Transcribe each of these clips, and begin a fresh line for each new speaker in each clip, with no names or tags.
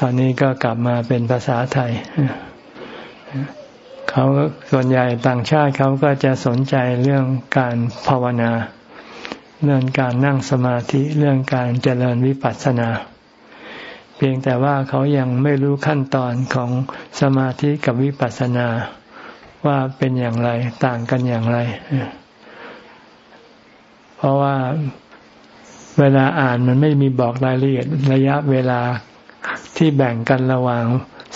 ตอนนี้ก็กลับมาเป็นภาษาไทยเขาส่วนใหญ่ต่างชาติเขาก็จะสนใจเรื่องการภาวนา เรื่องการนั่งสมาธิเรื่องการเจริญวิปัสสนา เพียงแต่ว่าเขายังไม่รู้ขั้นตอนของสมาธิกับวิปัสสนาว่าเป็นอย่างไรต่างกันอย่างไร เพราะว่าเวลาอ่านมันไม่มีบอกรายละเอียดระยะเวลา ที่แบ่งกันระหว่าง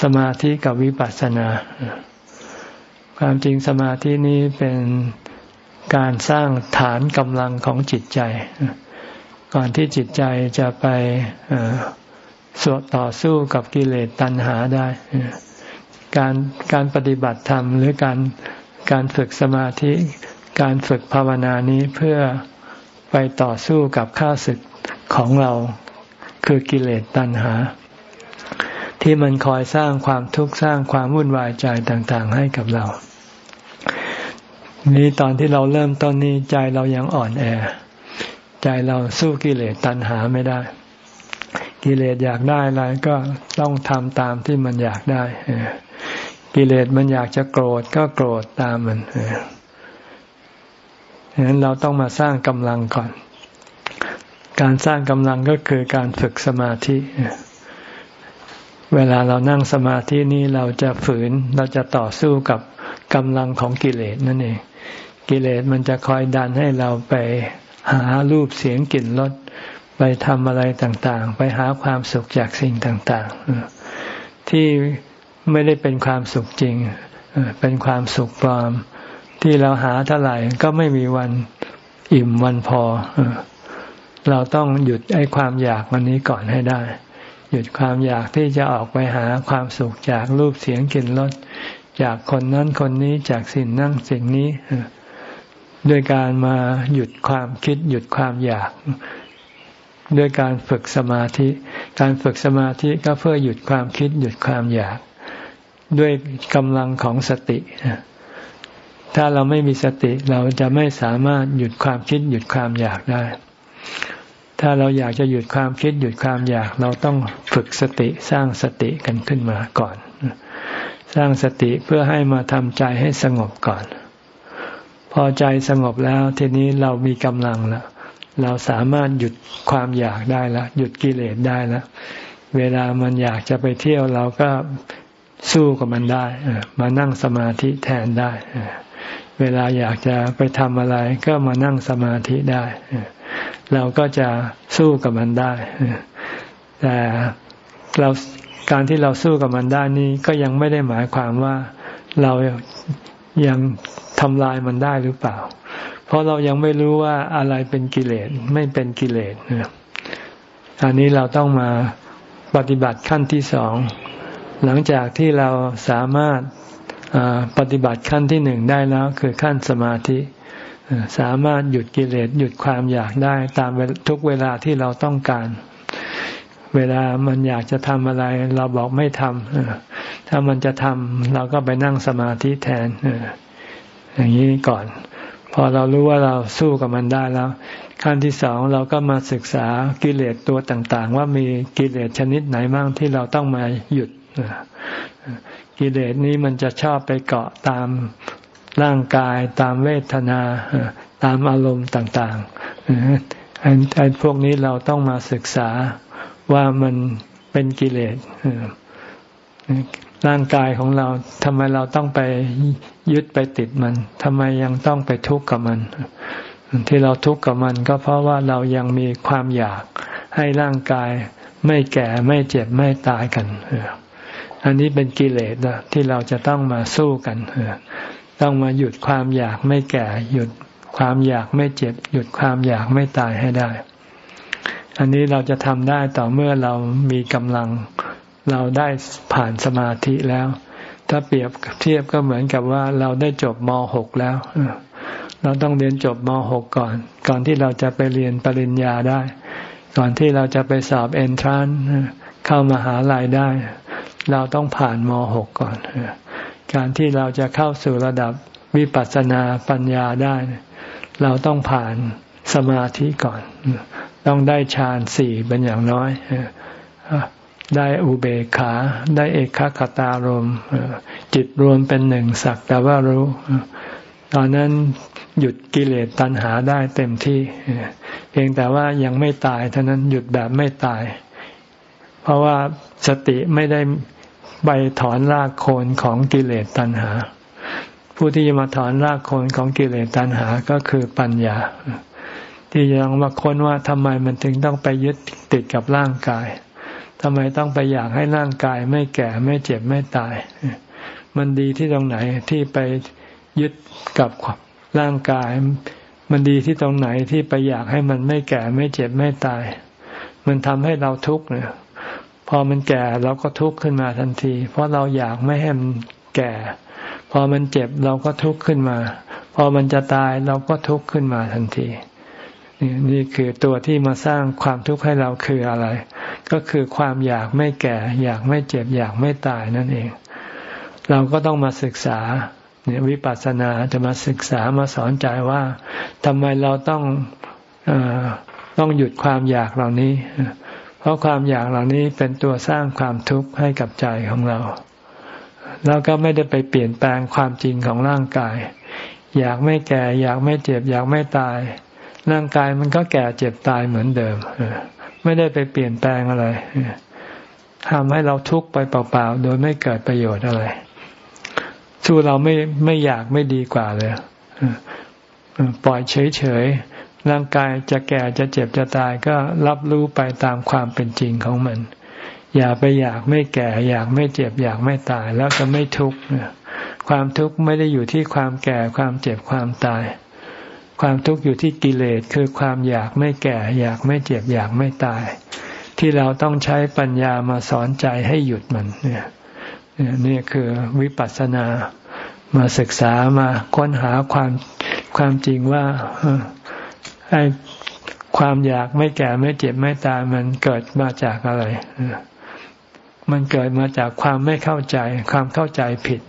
สมาธิกับวิปัสสนา ความจริงสมาธินี้เป็นการสร้างฐานกำลังของจิตใจ ก่อนที่จิตใจจะไปสวดต่อสู้กับกิเลสตัณหาได้ การการปฏิบัติธรรมหรือการการฝึกสมาธิ การฝึกภาวนานี้เพื่อไปต่อสู้กับข้าศึกของเราคือกิเลสตัณหา ที่มันคอยสร้างความทุกข์สร้างความวุ่นวายใจต่างๆ ให้กับเรา นี้ตอนที่เราเริ่มต้นนี้ใจเรายังอ่อนแอ ใจเราสู้กิเลสตัณหาไม่ได้ กิเลสอยากได้อะไรก็ต้องทำตามที่มันอยากได้กิเลสมันอยากจะโกรธก็โกรธตามมันฉะนั้นเราต้องมาสร้างกำลังก่อน การสร้างกำลังก็คือการฝึกสมาธิ เวลาเรานั่งสมาธินี้เราจะฝืนเราจะต่อสู้กับกำลังของกิเลสนั่นเอง กิเลสมันจะคอยดันให้เราไปหารูปเสียงกลิ่นรสไปทำอะไรต่างๆ ไปหาความสุขจากสิ่งต่างๆ ที่ไม่ได้เป็นความสุขจริง เป็นความสุขปลอม ที่เราหาเท่าไหร่ก็ไม่มีวันอิ่มวันพอ เราต้องหยุดไอ้ความอยากวันนี้ก่อนให้ได้ หยุดความอยากที่จะออกไปหาความสุขจากรูปเสียงกลิ่นรสจากคนนั้นคนนี้จากสิ่งนั่งสิ่งนี้ด้วยการมาหยุดความคิด หยุดความอยาก ด้วยการฝึกสมาธิ การฝึกสมาธิก็เพื่อหยุดความคิด หยุดความอยาก ด้วยกำลังของสติ ถ้าเราไม่มีสติเราจะไม่สามารถหยุดความคิด หยุดความอยากได้ ถ้าเราอยากจะหยุดความคิดหยุดความอยากเราต้องฝึกสติสร้างสติกันขึ้นมาก่อน สร้างสติเพื่อให้มาทำใจให้สงบก่อน พอใจสงบแล้วทีนี้เรามีกำลังแล้วเราสามารถหยุดความอยากได้แล้วหยุดกิเลสได้แล้วเวลามันอยากจะไปเที่ยวเราก็สู้กับมันได้มานั่งสมาธิแทนได้ เวลาอยากจะไปทำอะไรก็มานั่งสมาธิได้ เราก็จะสู้กับมันได้ แต่เราการที่เราสู้กับมันได้นี้ก็ยังไม่ได้หมายความว่าเรายังทำลายมันได้หรือเปล่า เพราะเรายังไม่รู้ว่าอะไรเป็นกิเลสไม่เป็นกิเลสอันนี้เราต้องมาปฏิบัติขั้นที่สอง หลังจากที่เราสามารถปฏิบัติขั้นที่หนึ่งได้แล้ว คือขั้นสมาธิ สามารถหยุดกิเลสหยุดความอยากได้ตามทุกเวลาที่เราต้องการ เวลามันอยากจะทำอะไร เราบอกไม่ทำถ้ามันจะทำเราก็ไปนั่งสมาธิแทนอย่างนี้ก่อน พอเรารู้ว่าเราสู้กับมันได้แล้ว ขั้นที่สองเราก็มาศึกษากิเลสตัวต่าง ๆ ว่ามีกิเลสชนิดไหนบ้างที่เราต้องมาหยุดกิเลสนี้มันจะชอบไปเกาะตาม ร่างกายตามเวทนาตามอารมณ์ต่างๆไอ้พวกนี้เราต้องมาศึกษาว่ามันเป็นกิเลสร่างกายของเราทำไมเราต้องไปยึดไปติดมันทำไมยังต้องไปทุกข์กับมัน ที่เราทุกข์กับมันก็เพราะว่าเรายังมีความอยากให้ร่างกายไม่แก่ไม่เจ็บไม่ตายกัน อันนี้เป็นกิเลสที่เราจะต้องมาสู้กัน ต้องมาหยุดความอยากไม่แก่ หยุดความอยากไม่เจ็บ หยุดความอยากไม่ตายให้ได้ อันนี้เราจะทำได้ต่อเมื่อเรามีกำลังเราได้ผ่านสมาธิแล้ว ถ้าเปรียบเทียบก็เหมือนกับว่าเราได้จบม .6 แล้ว เราต้องเรียนจบม .6 ก่อน ก่อนที่เราจะไปเรียนปริญญาได้ ก่อนที่เราจะไปสอบเอนทรานเข้ามาหาลัยได้ เราต้องผ่านม .6 ก่อน การที่เราจะเข้าสู่ระดับวิปัสสนาปัญญาได้ เราต้องผ่านสมาธิก่อน ต้องได้ฌานสี่เป็นอย่างน้อย ได้อุเบกขา ได้เอกขตารมจิตรวมเป็นหนึ่งสักแต่ว่ารู้ ตอนนั้นหยุดกิเลสตัณหาได้เต็มที่ เพียงแต่ว่ายังไม่ตายเท่านั้นหยุดแบบไม่ตาย เพราะว่าสติไม่ได้ ใบถอนรากโคนของกิเลสตัณหา ผู้ที่จะมาถอนรากโคนของกิเลสตัณหาก็คือปัญญา ที่ยังมาค้นว่าทำไมมันถึงต้องไปยึดติดกับร่างกายทำไมต้องไปอยากให้ร่างกายไม่แก่ไม่เจ็บไม่ตาย มันดีที่ตรงไหนที่ไปยึดกับร่างกาย มันดีที่ตรงไหนที่ไปอยากให้มันไม่แก่ไม่เจ็บไม่ตาย มันทำให้เราทุกข์เนี่ย พอมันแก่เราก็ทุกข์ขึ้นมาทันที เพราะเราอยากไม่ให้มันแก่ พอมันเจ็บเราก็ทุกข์ขึ้นมา พอมันจะตายเราก็ทุกข์ขึ้นมาทันทีนี่คือตัวที่มาสร้างความทุกข์ให้เราคืออะไร ก็คือความอยากไม่แก่ อยากไม่เจ็บ อยากไม่ตายนั่นเอง เราก็ต้องมาศึกษาเนี่ยวิปัสสนาจะมาศึกษามาสอนใจว่าทำไมเราต้องอต้องหยุดความอยากเหล่านี้ เพราะความอยากเหล่านี้เป็นตัวสร้างความทุกข์ให้กับใจของเรา แล้วก็ไม่ได้ไปเปลี่ยนแปลงความจริงของร่างกาย อยากไม่แก่ อยากไม่เจ็บ อยากไม่ตาย ร่างกายมันก็แก่เจ็บตายเหมือนเดิม ไม่ได้ไปเปลี่ยนแปลงอะไรทำให้เราทุกข์ไปเปล่าๆ โดยไม่เกิดประโยชน์อะไร สู้เราไม่ไม่อยากไม่ดีกว่าเลยปล่อยเฉยๆ ร่างกายจะแก่จะเจ็บจะตายก็รับรู้ไปตามความเป็นจริงของมัน อย่าไปอยากไม่แก่ อยากไม่เจ็บ อยากไม่ตายแล้วจะไม่ทุกข์ความทุกข์ไม่ได้อยู่ที่ความแก่ความเจ็บความตาย ความทุกข์อยู่ที่กิเลสคือความอยากไม่แก่ อยากไม่เจ็บ อยากไม่ตาย ที่เราต้องใช้ปัญญามาสอนใจให้หยุดมันเนี่ยนี่คือวิปัสสนามาศึกษามาค้นหาความความจริงว่า ไอ้ความอยากไม่แก่ไม่เจ็บไม่ตายมันเกิดมาจากอะไร มันเกิดมาจากความไม่เข้าใจ ความเข้าใจผิด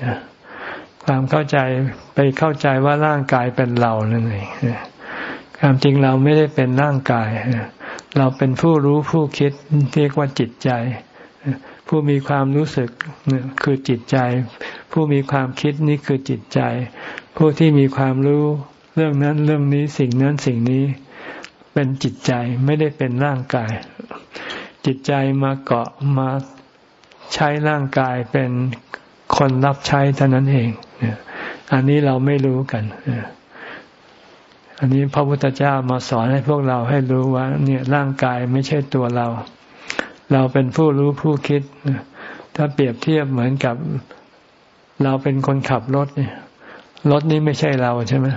ความเข้าใจไปเข้าใจว่าร่างกายเป็นเรานั่นเองความจริงเราไม่ได้เป็นร่างกาย เราเป็นผู้รู้ผู้คิดเรียกว่าจิตใจ ผู้มีความรู้สึกคือจิตใจ ผู้มีความคิดนี่คือจิตใจ ผู้ที่มีความรู้ เรื่องนั้นเรื่องนี้สิ่งนั้นสิ่งนี้เป็นจิตใจไม่ได้เป็นร่างกาย จิตใจมาเกาะมาใช้ร่างกายเป็นคนรับใช้เท่านั้นเองอันนี้เราไม่รู้กันอันนี้พระพุทธเจ้ามาสอนให้พวกเราให้รู้ว่า เนี่ยร่างกายไม่ใช่ตัวเรา เราเป็นผู้รู้ผู้คิด ถ้าเปรียบเทียบเหมือนกับเราเป็นคนขับรถเนี่ยรถนี้ไม่ใช่เราใช่ไหม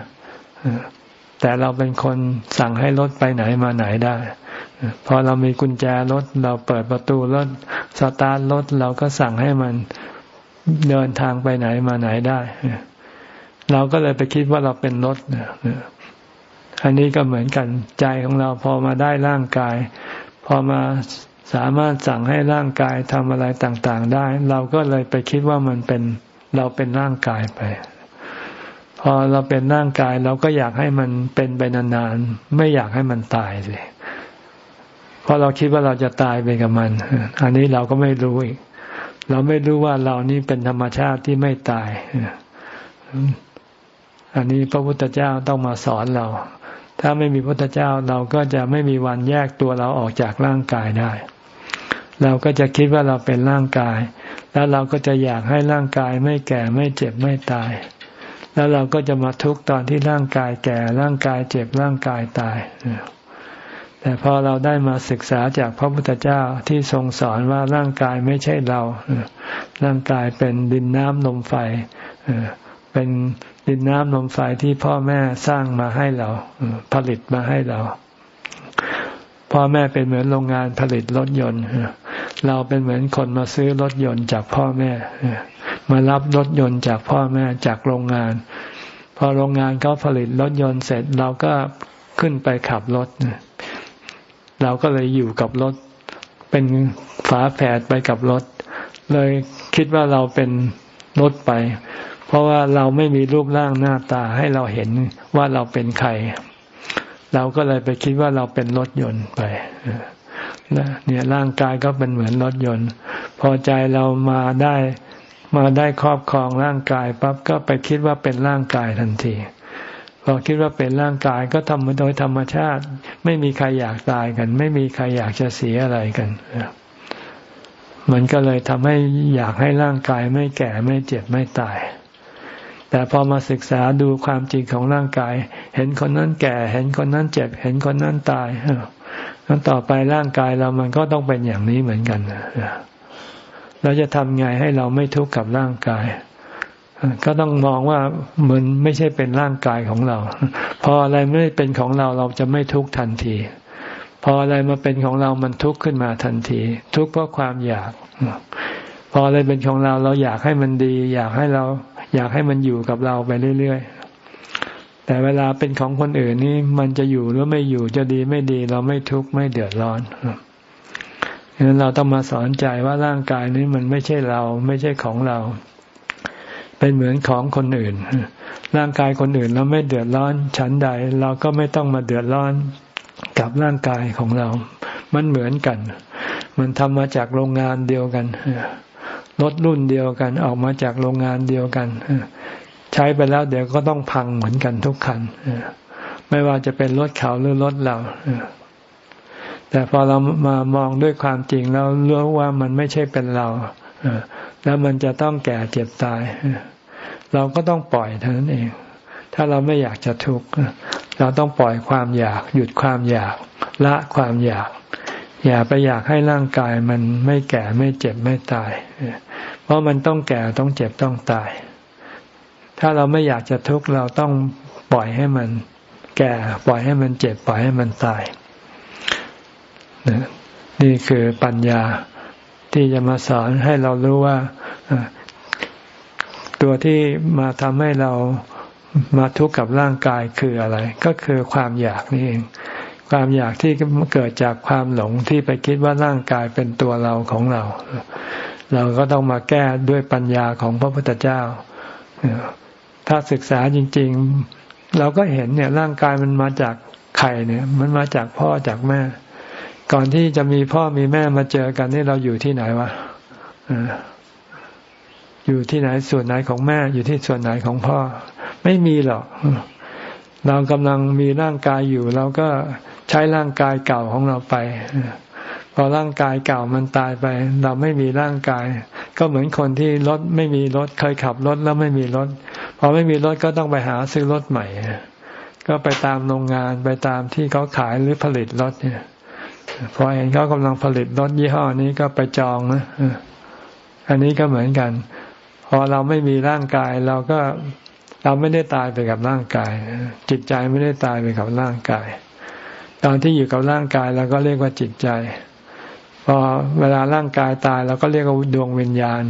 แต่เราเป็นคนสั่งให้รถไปไหนมาไหนได้พอเรามีกุญแจรถ เราเปิดประตูรถสตาร์ทรถเราก็สั่งให้มันเดินทางไปไหนมาไหนได้ เราก็เลยไปคิดว่าเราเป็นรถอันนี้ก็เหมือนกันใจของเราพอมาได้ร่างกาย พอมาสามารถสั่งให้ร่างกายทำอะไรต่าง ๆ ได้ เราก็เลยไปคิดว่ามันเป็นเราเป็นร่างกายไป พอเราเป็นร่างกายเราก็อยากให้มันเป็นไปนานๆ ไม่อยากให้มันตายสิเพราะเราคิดว่าเราจะตายไปกับมัน อันนี้เราก็ไม่รู้อีก เราไม่รู้ว่าเรานี่เป็นธรรมชาติที่ไม่ตาย อันนี้พระพุทธเจ้าต้องมาสอนเรา ถ้าไม่มีพระพุทธเจ้าเราก็จะไม่มีวันแยกตัวเราออกจากร่างกายได้ เราก็จะคิดว่าเราเป็นร่างกาย แล้วเราก็จะอยากให้ร่างกายไม่แก่ไม่เจ็บไม่ตาย แล้วเราก็จะมาทุกข์ตอนที่ร่างกายแก่ ร่างกายเจ็บร่างกายตายแต่พอเราได้มาศึกษาจากพระพุทธเจ้าที่ทรงสอนว่าร่างกายไม่ใช่เรา ร่างกายเป็นดินน้ำลมไฟเป็นดินน้ำลมไฟที่พ่อแม่สร้างมาให้เรา ผลิตมาให้เรา พ่อแม่เป็นเหมือนโรงงานผลิตรถยนต์ เราเป็นเหมือนคนมาซื้อรถยนต์จากพ่อแม่ มารับรถยนต์จากพ่อแม่จากโรงงาน พอโรงงานเขาผลิตรถยนต์เสร็จเราก็ขึ้นไปขับรถ เราก็เลยอยู่กับรถ เป็นฝาแฝดไปกับรถ เลยคิดว่าเราเป็นรถไป เพราะว่าเราไม่มีรูปร่างหน้าตาให้เราเห็นว่าเราเป็นใคร เราก็เลยไปคิดว่าเราเป็นรถยนต์ไปเนี่ยร่างกายก็เป็นเหมือนรถยนต์ พอใจเรามาได้ มาได้ครอบครองร่างกายปั๊บก็ไปคิดว่าเป็นร่างกายทันทีพอคิดว่าเป็นร่างกายก็ทำโดยธรรมชาติ ไม่มีใครอยากตายกัน ไม่มีใครอยากจะเสียอะไรกันมันก็เลยทำให้อยากให้ร่างกายไม่แก่ไม่เจ็บไม่ตาย แต่พอมาศึกษาดูความจริงของร่างกาย เห็นคนนั้นแก่ เห็นคนนั้นเจ็บ เห็นคนนั้นตายนั้นต่อไปร่างกายเรามันก็ต้องเป็นอย่างนี้เหมือนกัน เราจะทำไงให้เราไม่ทุกข์กับร่างกาย ก็ต้องมองว่ามันไม่ใช่เป็นร่างกายของเรา พออะไรไม่เป็นของเราเราจะไม่ทุกข์ทันที พออะไรมาเป็นของเรามันทุกข์ขึ้นมาทันที ทุกข์เพราะความอยาก พออะไรเป็นของเราเราอยากให้มันดี อยากให้เรา อยากให้มันอยู่กับเราไปเรื่อยๆ แต่เวลาเป็นของคนอื่นนี่มันจะอยู่หรือไม่อยู่จะดีไม่ดี เราไม่ทุกข์ไม่เดือดร้อน ดังนั้นเราต้องมาสอนใจว่าร่างกายนี้มันไม่ใช่เรา ไม่ใช่ของเรา เป็นเหมือนของคนอื่น ร่างกายคนอื่นเราไม่เดือดร้อนฉันใด เราก็ไม่ต้องมาเดือดร้อนกับร่างกายของเรา มันเหมือนกัน มันทำมาจากโรงงานเดียวกันรถรุ่นเดียวกัน ออกมาจากโรงงานเดียวกันใช้ไปแล้วเดี๋ยวก็ต้องพังเหมือนกันทุกคันไม่ว่าจะเป็นรถเขาหรือรถเรา แต่พอเรามามองด้วยความจริงแล้วรู้ว่ามันไม่ใช่เป็นเราแล้วมันจะต้องแก่เจ็บตาย เราก็ต้องปล่อยเท่านั้นเอง ถ้าเราไม่อยากจะทุกข์เราต้องปล่อยความอยาก หยุดความอยาก ละความอยาก อย่าไปอยากให้ร่างกายมันไม่แก่ไม่เจ็บไม่ตาย เพราะมันต้องแก่ต้องเจ็บต้องตาย ถ้าเราไม่อยากจะทุกข์เราต้องปล่อยให้มัน แก่ปล่อยให้มันเจ็บปล่อยให้มันตาย นี่คือปัญญาที่จะมาสอนให้เรารู้ว่าตัวที่มาทำให้เรามาทุกข์กับร่างกายคืออะไร ก็คือความอยากนี่เอง ความอยากที่เกิดจากความหลงที่ไปคิดว่าร่างกายเป็นตัวเราของเรา เราก็ต้องมาแก้ด้วยปัญญาของพระพุทธเจ้า ถ้าศึกษาจริง ๆ เราก็เห็นเนี่ยร่างกายมันมาจากไข่เนี่ย มันมาจากพ่อจากแม่ ก่อนที่จะมีพ่อมีแม่มาเจอกันนี่เราอยู่ที่ไหนวะอยู่ที่ไหนส่วนไหนของแม่ อยู่ที่ส่วนไหนของพ่อ ไม่มีหรอกเรากำลังมีร่างกายอยู่ เราก็ใช้ร่างกายเก่าของเราไปพอร่างกายเก่ามันตายไป เราไม่มีร่างกาย ก็เหมือนคนที่รถไม่มีรถเคยขับรถแล้วไม่มีรถพอไม่มีรถก็ต้องไปหาซื้อรถใหม่ ก็ไปตามโรงงานไปตามที่เขาขายหรือผลิตรถเนี่ย พอเห็นเขากำลังผลิตรถยี่ห้อนี้ก็ไปจองนะอันนี้ก็เหมือนกัน พอเราไม่มีร่างกาย เราก็เราไม่ได้ตายไปกับร่างกาย จิตใจไม่ได้ตายไปกับร่างกาย ตอนที่อยู่กับร่างกายเราก็เรียกว่าจิตใจ พอเวลาร่างกายตายเราก็เรียกว่าดวงวิญญาณ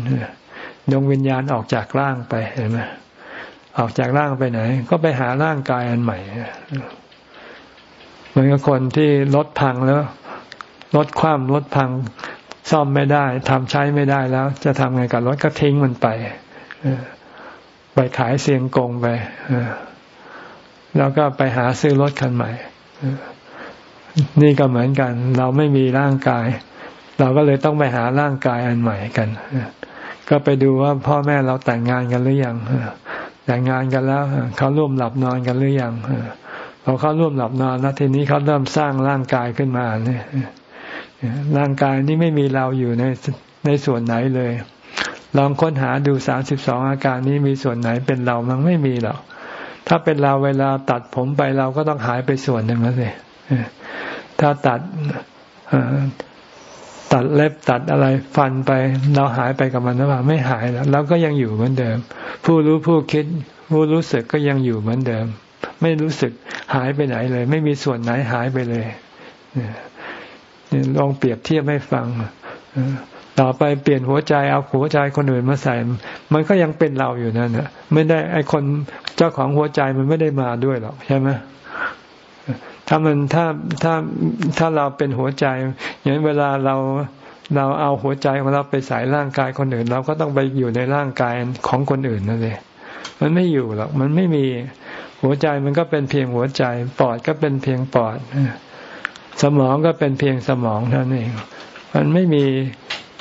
ดวงวิญญาณออกจากร่างไปเห็นไหมออกจากร่างไปไหน ก็ไปหาร่างกายอันใหม่เหมือนกับคนที่รถพังแล้ว รถคว่ำรถพังซ่อมไม่ได้ทำใช้ไม่ได้แล้ว จะทำไงกับรถก็ทิ้งมันไปไปขายเสียงกงไปแล้วก็ไปหาซื้อรถคันใหม่นี่ก็เหมือนกัน เราไม่มีร่างกาย เราก็เลยต้องไปหาร่างกายอันใหม่กันก็ไปดูว่าพ่อแม่เราแต่งงานกันหรือยังแต่งงานกันแล้วเขาร่วมหลับนอนกันหรือยังพอเขาร่วมหลับนอนแล้วทีนี้เขาเริ่มสร้างร่างกายขึ้นมาเนี่ย ร่างกายนี้ไม่มีเราอยู่ในในส่วนไหนเลย ลองค้นหาดูสามสิบสองอาการนี้มีส่วนไหนเป็นเรามันไม่มีหรอกถ้าเป็นเราเวลาตัดผมไปเราก็ต้องหายไปส่วนหนึ่งแล้วสิถ้าตัดตัดเล็บตัดอะไรฟันไป เราหายไปกับมันหรือเปล่าไม่หายแล้วเราก็ยังอยู่เหมือนเดิม ผู้รู้ผู้คิด ผู้รู้สึกก็ยังอยู่เหมือนเดิม ไม่รู้สึกหายไปไหนเลย ไม่มีส่วนไหนหายไปเลย ลองเปรียบเทียบให้ฟังต่อไปเปลี่ยนหัวใจเอาหัวใจคนอื่นมาใส่ มันก็ยังเป็นเราอยู่นั่นนะไม่ได้ไอคนเจ้าของหัวใจมันไม่ได้มาด้วยหรอกใช่ไหมถ้ามันถ้าถ้าถ้าเราเป็นหัวใจ อย่างเวลาเราเราเอาหัวใจของเราไปใส่ร่างกายคนอื่น เราก็ต้องไปอยู่ในร่างกายของคนอื่นนั่นเองมันไม่อยู่หรอกมันไม่มีหัวใจมันก็เป็นเพียงหัวใจ ปอดก็เป็นเพียงปอด สมองก็เป็นเพียงสมองเท่านั้นเอง มันไม่มี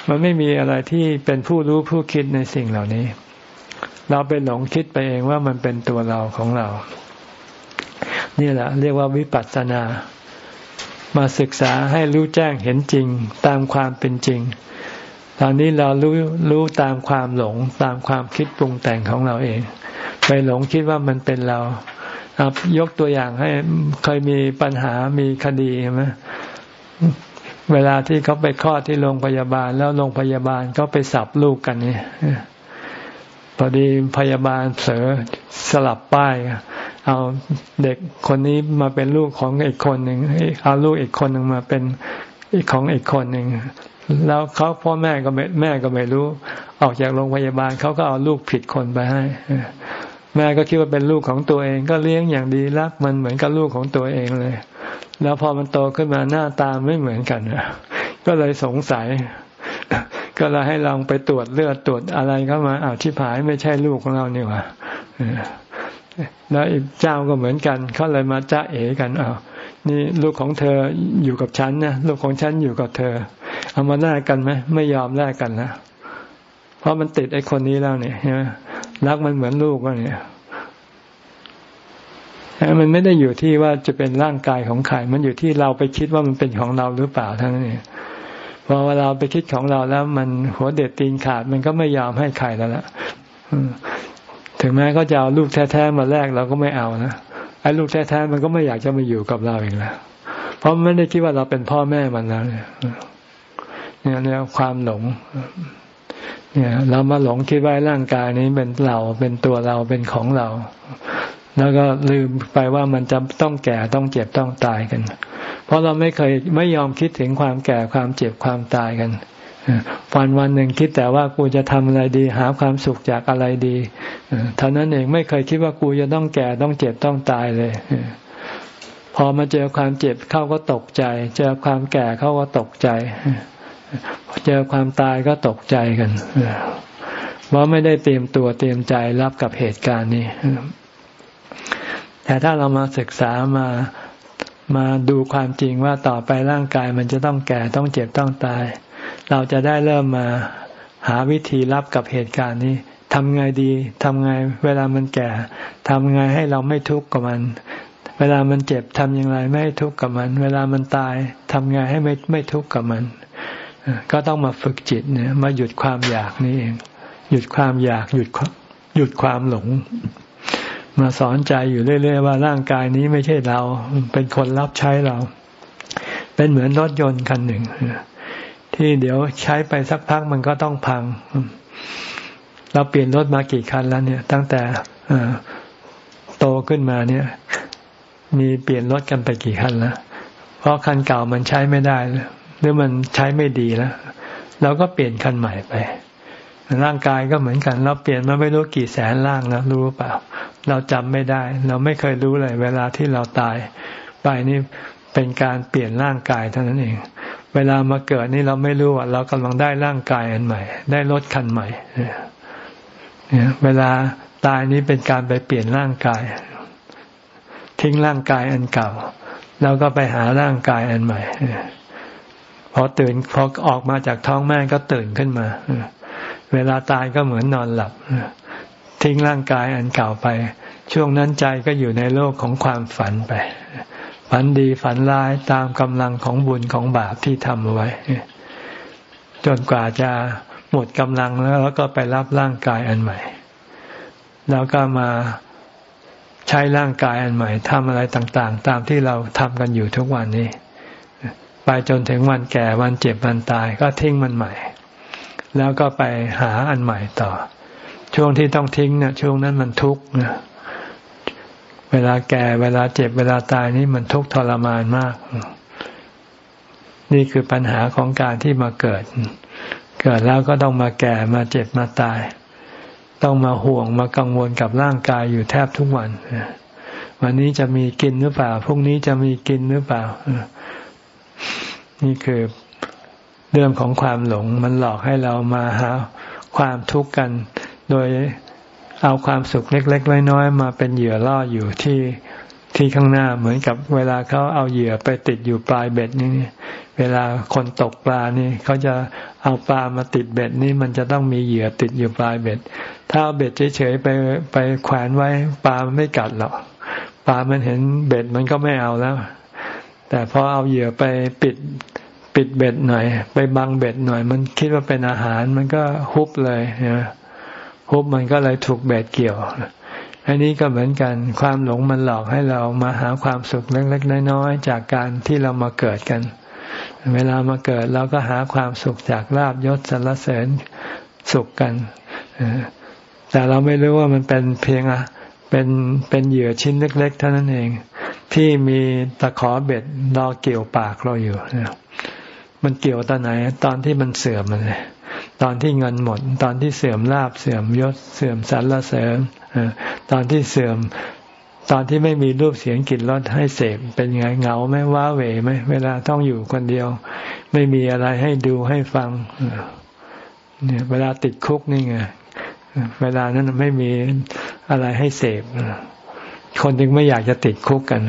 มันไม่มีอะไรที่เป็นผู้รู้ผู้คิดในสิ่งเหล่านี้ เราไปหลงคิดไปเองว่ามันเป็นตัวเราของเรา นี่แหละ เรียกว่าวิปัสสนา มาศึกษาให้รู้แจ้งเห็นจริง ตามความเป็นจริง ตอนนี้เรารู้รู้ตามความหลงตามความคิดปรุงแต่งของเราเอง ไปหลงคิดว่ามันเป็นเรา ยกตัวอย่างให้เคยมีปัญหามีคดีใช่ไหมเวลาที่เขาไปคลอดที่โรงพยาบาล แล้วโรงพยาบาลก็ไปสับลูกกันนี่พอดีพยาบาลเสือสลับป้ายเอาเด็กคนนี้มาเป็นลูกของอีกคนหนึ่งเอาลูกอีกคนหนึ่งมาเป็นอของอีกคนหนึ่งแล้วเขาพ่อแม่ก็ไม่แม่ก็ไม่รู้ ออกจากโรงพยาบาลเขาก็เอาลูกผิดคนไปให้ แม่ก็คิดว่าเป็นลูกของตัวเอง ก็เลี้ยงอย่างดีรักมันเหมือนกับลูกของตัวเองเลย แล้วพอมันโตขึ้นมาหน้าตาไม่เหมือนกันก็เลยสงสัย ก็เลยให้ลองไปตรวจเลือดตรวจอะไรเข้ามาอ้าวชิบหายไม่ใช่ลูกของเรานี่หว่าแล้วอีกเจ้าก็เหมือนกันเขาเลยมาจ้าเอกันอ้าวนี่ลูกของเธออยู่กับฉันนะลูกของฉันอยู่กับเธอ เอามาแลกกันไหมไม่ยอมแลกกันนะเพราะมันติดไอ้คนนี้แล้วเนี่ยใช่ไหม รักมันเหมือนลูกว่าเนี่ยมันไม่ได้อยู่ที่ว่าจะเป็นร่างกายของใครมันอยู่ที่เราไปคิดว่ามันเป็นของเราหรือเปล่าเท่านั้นเองพอเวลาไปคิดของเราแล้ว มันหัวเด็ดตีนขาด มันก็ไม่ยอมให้ใครแล้วล่ะถึงแม้เขาจะเอาลูกแท้ๆมาแลกเราก็ไม่เอานะไอ้ลูกแท้ๆมันก็ไม่อยากจะมาอยู่กับเราอีกแล้วเพราะไม่ได้คิดว่าเราเป็นพ่อแม่มันแล้วเนี่ยเนี่ยความหลง เนี่ย เรามาหลงคิดว่าร่างกายนี้เป็นเราเป็นตัวเราเป็นของเรา แล้วก็ลืมไปว่ามันจะต้องแก่ต้องเจ็บต้องตายกัน เพราะเราไม่เคยไม่ยอมคิดถึงความแก่ความเจ็บความตายกันวันวันหนึ่งคิดแต่ว่ากูจะทำอะไรดี หาความสุขจากอะไรดีเท่านั้นเองไม่เคยคิดว่ากูจะต้องแก่ต้องเจ็บต้องตายเลยพอมาเจอความเจ็บเข้าก็ตกใจ เจอความแก่เข้าก็ตกใจ เจอความตายก็ตกใจกันเพราะไม่ได้เตรียมตัวเตรียมใจรับกับเหตุการณ์นี้ แต่ถ้าเรามาศึกษามามาดูความจริงว่าต่อไปร่างกายมันจะต้องแก่ต้องเจ็บต้องตาย เราจะได้เริ่มมาหาวิธีรับกับเหตุการณ์นี้ทำไงดีทำไงเวลามันแก่ทำไงให้เราไม่ทุกข์กับมัน เวลามันเจ็บทำอย่างไรไม่ให้ทุกข์กับมัน เวลามันตายทำไงให้ไม่ไม่ทุกข์กับมัน ก็ต้องมาฝึกจิตเนี่ยมาหยุดความอยากนี่เอง หยุดความอยากหยุดหยุดความหลง มาสอนใจอยู่เรื่อย ๆ ว่าร่างกายนี้ไม่ใช่เรา เป็นคนรับใช้เรา เป็นเหมือนรถยนต์คันหนึ่งที่เดี๋ยวใช้ไปสักพักมันก็ต้องพัง เราเปลี่ยนรถมากี่คันแล้วเนี่ย ตั้งแต่โตขึ้นมาเนี่ย มีเปลี่ยนรถกันไปกี่คันแล้วเพราะคันเก่ามันใช้ไม่ได้แล้ว หรือมันใช้ไม่ดีแล้วเราก็เปลี่ยนคันใหม่ไป ร่างกายก็เหมือนกันเราเปลี่ยนมาไม่รู้กี่แสนร่างแล้วรู้เปล่า เราจำไม่ได้ เราไม่เคยรู้เลย เวลาที่เราตายไปนี่เป็นการเปลี่ยนร่างกายเท่านั้นเอง เวลามาเกิดนี่เราไม่รู้ว่า เรากำลังได้ร่างกายอันใหม่ ได้รถคันใหม่เนี่ยเวลาตายนี้เป็นการไปเปลี่ยนร่างกาย ทิ้งร่างกายอันเก่า แล้วก็ไปหาร่างกายอันใหม่ พอตื่นพอออกมาจากท้องแม่ก็ตื่นขึ้นมา เวลาตายก็เหมือนนอนหลับ ทิ้งร่างกายอันเก่าไป ช่วงนั้นใจก็อยู่ในโลกของความฝันไป ฝันดีฝันร้ายตามกำลังของบุญของบาปที่ทำเอาไว้ จนกว่าจะหมดกำลังแล้วแล้วก็ไปรับร่างกายอันใหม่ แล้วก็มาใช้ร่างกายอันใหม่ทำอะไรต่าง ๆ ตามที่เราทำกันอยู่ทุกวันนี้ ไปจนถึงวันแก่วันเจ็บวันตายก็ทิ้งมันใหม่ แล้วก็ไปหาอันใหม่ต่อ ช่วงที่ต้องทิ้งเนี่ยช่วงนั้นมันทุกข์นะเวลาแก่เวลาเจ็บเวลาตายนี่มันทุกข์ทรมานมาก นี่คือปัญหาของการที่มาเกิด เกิดแล้วก็ต้องมาแก่มาเจ็บมาตาย ต้องมาห่วงมากังวลกับร่างกายอยู่แทบทุกวันวันนี้จะมีกินหรือเปล่าพรุ่งนี้จะมีกินหรือเปล่า นี่คือเรื่องของความหลง มันหลอกให้เรามาหาความทุกข์กัน โดยเอาความสุขเล็ก ๆ น้อยๆมาเป็นเหยื่อล่ออยู่ที่ที่ข้างหน้าเหมือนกับเวลาเขาเอาเหยื่อไปติดอยู่ปลายเบ็ดนี่เวลาคนตกปลานี่เขาจะเอาปลามาติดเบ็ดนี่มันจะต้องมีเหยื่อติดอยู่ปลายเบ็ด ถ้าเอาเบ็ดเฉยๆไปไปแขวนไว้ปลามันไม่กัดหรอกปลามันเห็นเบ็ดมันก็ไม่เอาแล้ว แต่พอเอาเหยื่อไปปิดปิดเบ็ดหน่อย ไปบังเบ็ดหน่อย มันคิดว่าเป็นอาหารมันก็ฮุบเลยนะฮุบมันก็เลยถูกเบ็ดเกี่ยวอันนี้ก็เหมือนกันความหลงมันหลอกให้เรามาหาความสุขเล็กๆน้อยๆจากการที่เรามาเกิดกัน เวลามาเกิดเราก็หาความสุขจากลาบยศสรรเสริญสุขกันแต่เราไม่รู้ว่ามันเป็นเพียงอะเป็นเป็นเหยื่อชิ้นเล็ก ๆ เท่านั้นเอง ที่มีตะขอเบ็ดรอเกี่ยวปากเราอยู่มันเกี่ยวตอนไหน ตอนที่มันเสื่อมมันเลยตอนที่เงินหมด ตอนที่เสื่อมลาบเสื่อมยศเสื่อมสรรเสริญตอนที่เสื่อม ตอนที่ไม่มีรูปเสียงกลิ่นรสให้เสพเป็นไงเหงาไหมว้าเหวไหมเวลาต้องอยู่คนเดียว ไม่มีอะไรให้ดูให้ฟังเนี่ย เวลาติดคุกนี่ไงเวลานั้นไม่มีอะไรให้เสพ คนจึงไม่อยากจะติดคุกกัน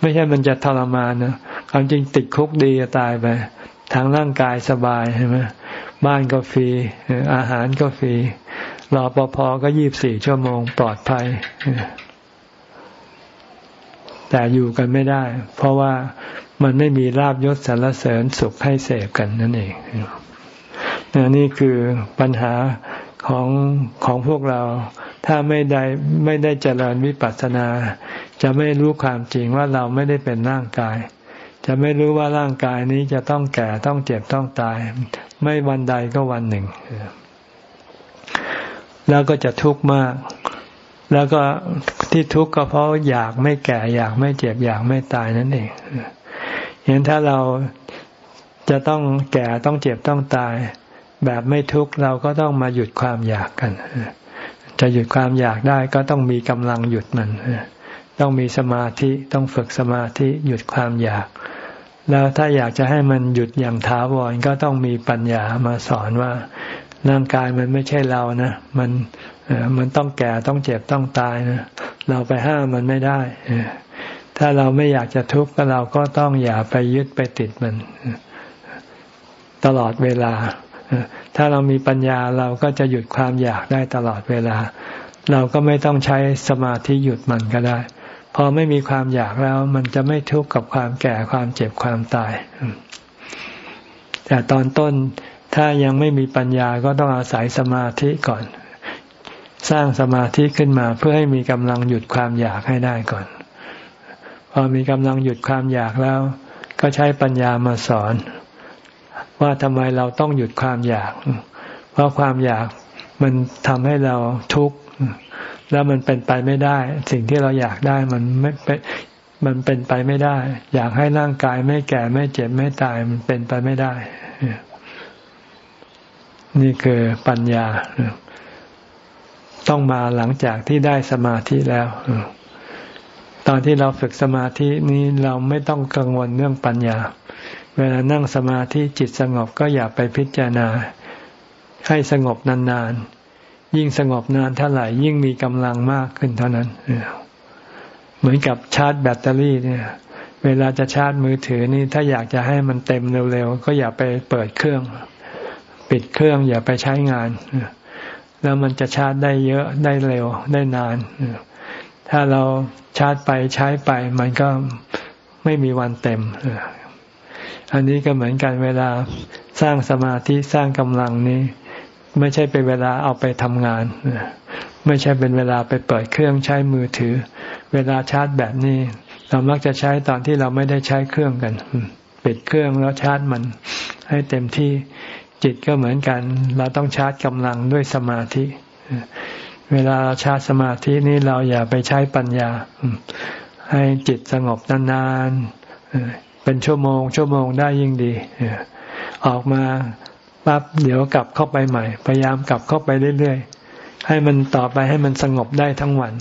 ไม่ใช่มันจะทรมานนะความจริงติดคุกดีจะตายไป ทางร่างกายสบายใช่ไหมบ้านก็ฟรี อาหารก็ฟรีรอปภก็ยี่บสี่ชั่วโมงปลอดภัย แต่อยู่กันไม่ได้ เพราะว่ามันไม่มีลาบยศสรรเสริญสุขให้เสพกันนั่นเองนี่คือปัญหาของของพวกเรา ถ้าไม่ได้ไม่ได้เจริญวิปัสสนา จะไม่รู้ความจริงว่าเราไม่ได้เป็นร่างกาย จะไม่รู้ว่าร่างกายนี้จะต้องแก่ต้องเจ็บต้องตาย ไม่วันใดก็วันหนึ่ง แล้วก็จะทุกข์มาก แล้วก็ที่ทุกข์ก็เพราะอยากไม่แก่อยากไม่เจ็บอยากไม่ตายนั่นเองเห็นถ้าเราจะต้องแก่ต้องเจ็บต้องตาย แบบไม่ทุกข์เราก็ต้องมาหยุดความอยากกัน จะหยุดความอยากได้ก็ต้องมีกำลังหยุดมัน ต้องมีสมาธิต้องฝึกสมาธิหยุดความอยาก แล้วถ้าอยากจะให้มันหยุดอย่างท้าวรก็ต้องมีปัญญามาสอนว่าร่างกายมันไม่ใช่เรานะมันมันต้องแก่ต้องเจ็บต้องตายนะเราไปห้ามมันไม่ได้ถ้าเราไม่อยากจะทุกข์ก็เราก็ต้องอย่าไปยึดไปติดมัน ตลอดเวลา ถ้าเรามีปัญญาเราก็จะหยุดความอยากได้ตลอดเวลา เราก็ไม่ต้องใช้สมาธิหยุดมันก็ได้ พอไม่มีความอยากแล้ว มันจะไม่ทุกข์กับความแก่ความเจ็บความตาย แต่ตอนต้นถ้ายังไม่มีปัญญาก็ต้องอาศัยสมาธิก่อน สร้างสมาธิขึ้นมาเพื่อให้มีกำลังหยุดความอยากให้ได้ก่อน พอมีกำลังหยุดความอยากแล้ว ก็ใช้ปัญญามาสอน ว่าทำไมเราต้องหยุดความอยาก เพราะความอยากมันทำให้เราทุกข์แล้วมันเป็นไปไม่ได้ สิ่งที่เราอยากได้มันไม่เป็นมันเป็นไปไม่ได้ อยากให้ร่างกายไม่แก่ไม่เจ็บไม่ตายมันเป็นไปไม่ได้ นี่คือปัญญา ต้องมาหลังจากที่ได้สมาธิแล้วตอนที่เราฝึกสมาธินี้เราไม่ต้องกังวลเรื่องปัญญา เวลานั่งสมาธิจิตสงบก็อย่าไปพิจารณา ให้สงบนานๆ ยิ่งสงบนานเท่าไหร่ ยิ่งมีกำลังมากขึ้นเท่านั้น เหมือนกับชาร์จแบตเตอรี่เนี่ย เวลาจะชาร์จมือถือนี่ถ้าอยากจะให้มันเต็มเร็วๆ ก็อย่าไปเปิดเครื่อง ปิดเครื่องอย่าไปใช้งาน แล้วมันจะชาร์จได้เยอะได้เร็วได้นาน ถ้าเราชาร์จไปใช้ไปมันก็ไม่มีวันเต็ม อันนี้ก็เหมือนกันเวลาสร้างสมาธิสร้างกำลังนี้ ไม่ใช่เป็นเวลาเอาไปทำงาน ไม่ใช่เป็นเวลาไปเปิดเครื่องใช้มือถือ เวลาชาร์จแบบนี้ เรามักจะใช้ตอนที่เราไม่ได้ใช้เครื่องกันปิดเครื่องแล้วชาร์จมันให้เต็มที่จิตก็เหมือนกัน เราต้องชาร์จกำลังด้วยสมาธิ เวลาเราชาร์จสมาธินี้เราอย่าไปใช้ปัญญา ให้จิตสงบนานๆ เป็นชั่วโมง ชั่วโมงได้ยิ่งดีออกมาปั๊บเดี๋ยวกลับเข้าไปใหม่ พยายามกลับเข้าไปเรื่อยๆให้มันต่อไปให้มันสงบได้ทั้งวัน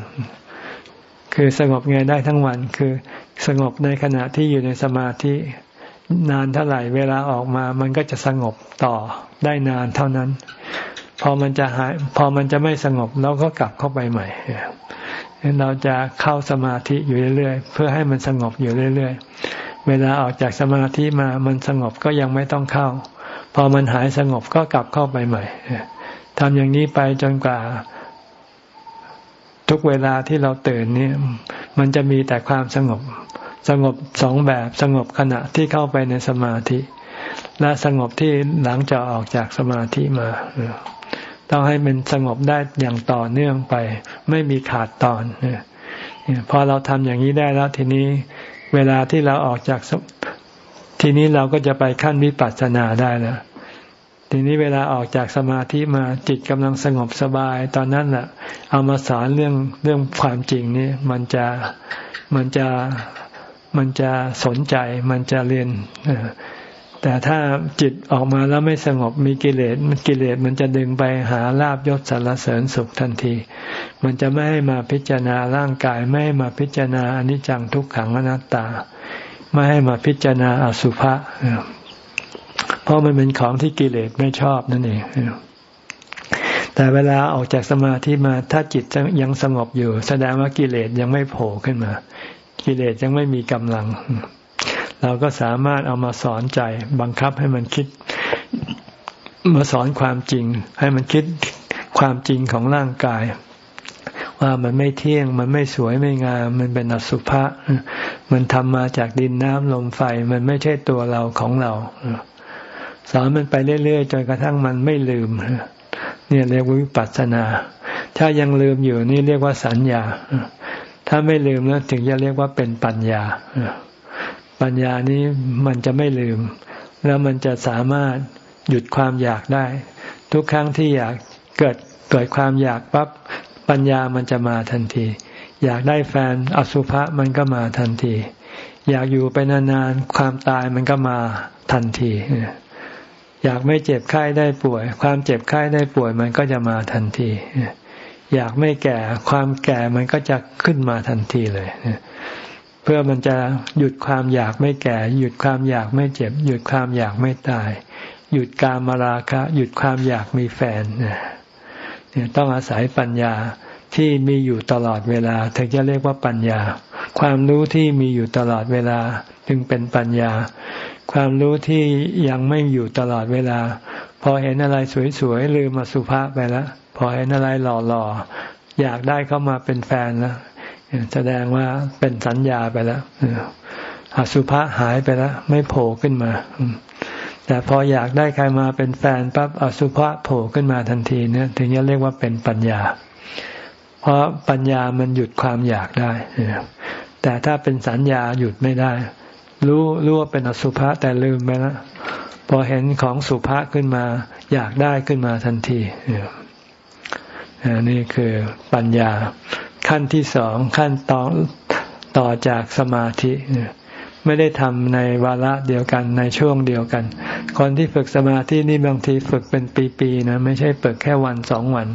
คือสงบไงได้ทั้งวัน คือสงบในขณะที่อยู่ในสมาธินานเท่าไหร่เวลาออกมามันก็จะสงบต่อได้นานเท่านั้น พอมันจะหายพอมันจะไม่สงบเราก็กลับเข้าไปใหม่เราจะเข้าสมาธิอยู่เรื่อยๆ เพื่อให้มันสงบอยู่เรื่อยๆ เวลาออกจากสมาธิมามันสงบก็ยังไม่ต้องเข้า พอมันหายสงบก็กลับเข้าไปใหม่ทำอย่างนี้ไปจนกว่า ทุกเวลาที่เราตื่นนี่มันจะมีแต่ความสงบ สงบสองแบบสงบขณะที่เข้าไปในสมาธิ และสงบที่หลังจากออกจากสมาธิมาต้องให้มันสงบได้อย่างต่อเนื่องไป ไม่มีขาดตอนพอเราทำอย่างนี้ได้แล้วทีนี้ เวลาที่เราออกจากทีนี้เราก็จะไปขั้นวิปัสสนาได้แล้วทีนี้เวลาออกจากสมาธิมาจิตกำลังสงบสบาย ตอนนั้นแหละเอามาสอนเรื่องเรื่องความจริงนี่มันจะมันจะมันจะสนใจ มันจะเรียน แต่ถ้าจิตออกมาแล้วไม่สงบมีกิเลสมันกิเลสมันจะดึงไปหาลาบยศสารเสริญสุขทันที มันจะไม่ให้มาพิจารณาร่างกายไม่ให้มาพิจารณาอนิจจังทุกขังอนัตตา ไม่ให้มาพิจารณาอสุภะเพราะมันเป็นของที่กิเลสไม่ชอบนั่นเองแต่เวลาออกจากสมาธิมาถ้าจิตยังสงบอยู่ แสดงว่ากิเลสยังไม่โผล่ขึ้นมา กิเลสยังไม่มีกำลัง เราก็สามารถเอามาสอนใจบังคับให้มันคิด มาสอนความจริง ให้มันคิดความจริงของร่างกาย ว่ามันไม่เที่ยง มันไม่สวยไม่งาม มันเป็นอสุภะมันทำมาจากดินน้ำลมไฟ มันไม่ใช่ตัวเราของเราสอนมันไปเรื่อยๆจนกระทั่งมันไม่ลืมเนี่ยเรียกว่าวิปัสสนา ถ้ายังลืมอยู่นี่เรียกว่าสัญญา ถ้าไม่ลืมแล้วถึงจะเรียกว่าเป็นปัญญา ปัญญานี้มันจะไม่ลืม แล้วมันจะสามารถหยุดความอยากได้ ทุกครั้งที่อยากเกิดเกิดความอยากปั๊บปัญญามันจะมาทันที อยากได้แฟนอสุภะมันก็มาทันที อยากอยู่ไปนานๆความตายมันก็มาทันทีอยากไม่เจ็บไข้ได้ป่วย ความเจ็บไข้ได้ป่วยมันก็จะมาทันที อยากไม่แก่ความแก่มันก็จะขึ้นมาทันทีเลย เพื่อมันจะหยุดความอยากไม่แก่ หยุดความอยากไม่เจ็บ หยุดความอยากไม่ตาย หยุดการมาราคะ หยุดความอยากมีแฟนเนี่ยต้องอาศัยปัญญาที่มีอยู่ตลอดเวลาถึงจะเรียกว่าปัญญา ความรู้ที่มีอยู่ตลอดเวลาจึงเป็นปัญญา ความรู้ที่ยังไม่อยู่ตลอดเวลา พอเห็นอะไรสวยๆลืมมาสุภาพไปแล้วพอเห็นอะไรหล่อๆอยากได้เข้ามาเป็นแฟนแล้ว แสดงว่าเป็นสัญญาไปแล้วอสุภะหายไปแล้ว ไม่โผล่ขึ้นมา แต่พออยากได้ใครมาเป็นแฟนปั๊บอสุภะโผล่ขึ้นมาทันทีเนี่ยถึงจะเรียกว่าเป็นปัญญา เพราะปัญญามันหยุดความอยากได้แต่ถ้าเป็นสัญญาหยุดไม่ได้ รู้รู้ว่าเป็นอสุภะแต่ลืมไปแล้วพอเห็นของสุภะขึ้นมา อยากได้ขึ้นมาทันทีนี่คือปัญญา ขั้นที่สองขั้นต่อต่อจากสมาธิไม่ได้ทำในวาระเดียวกันในช่วงเดียวกัน คนที่ฝึกสมาธินี่บางทีฝึกเป็นปีๆนะไม่ใช่ฝึกแค่วันสองวัน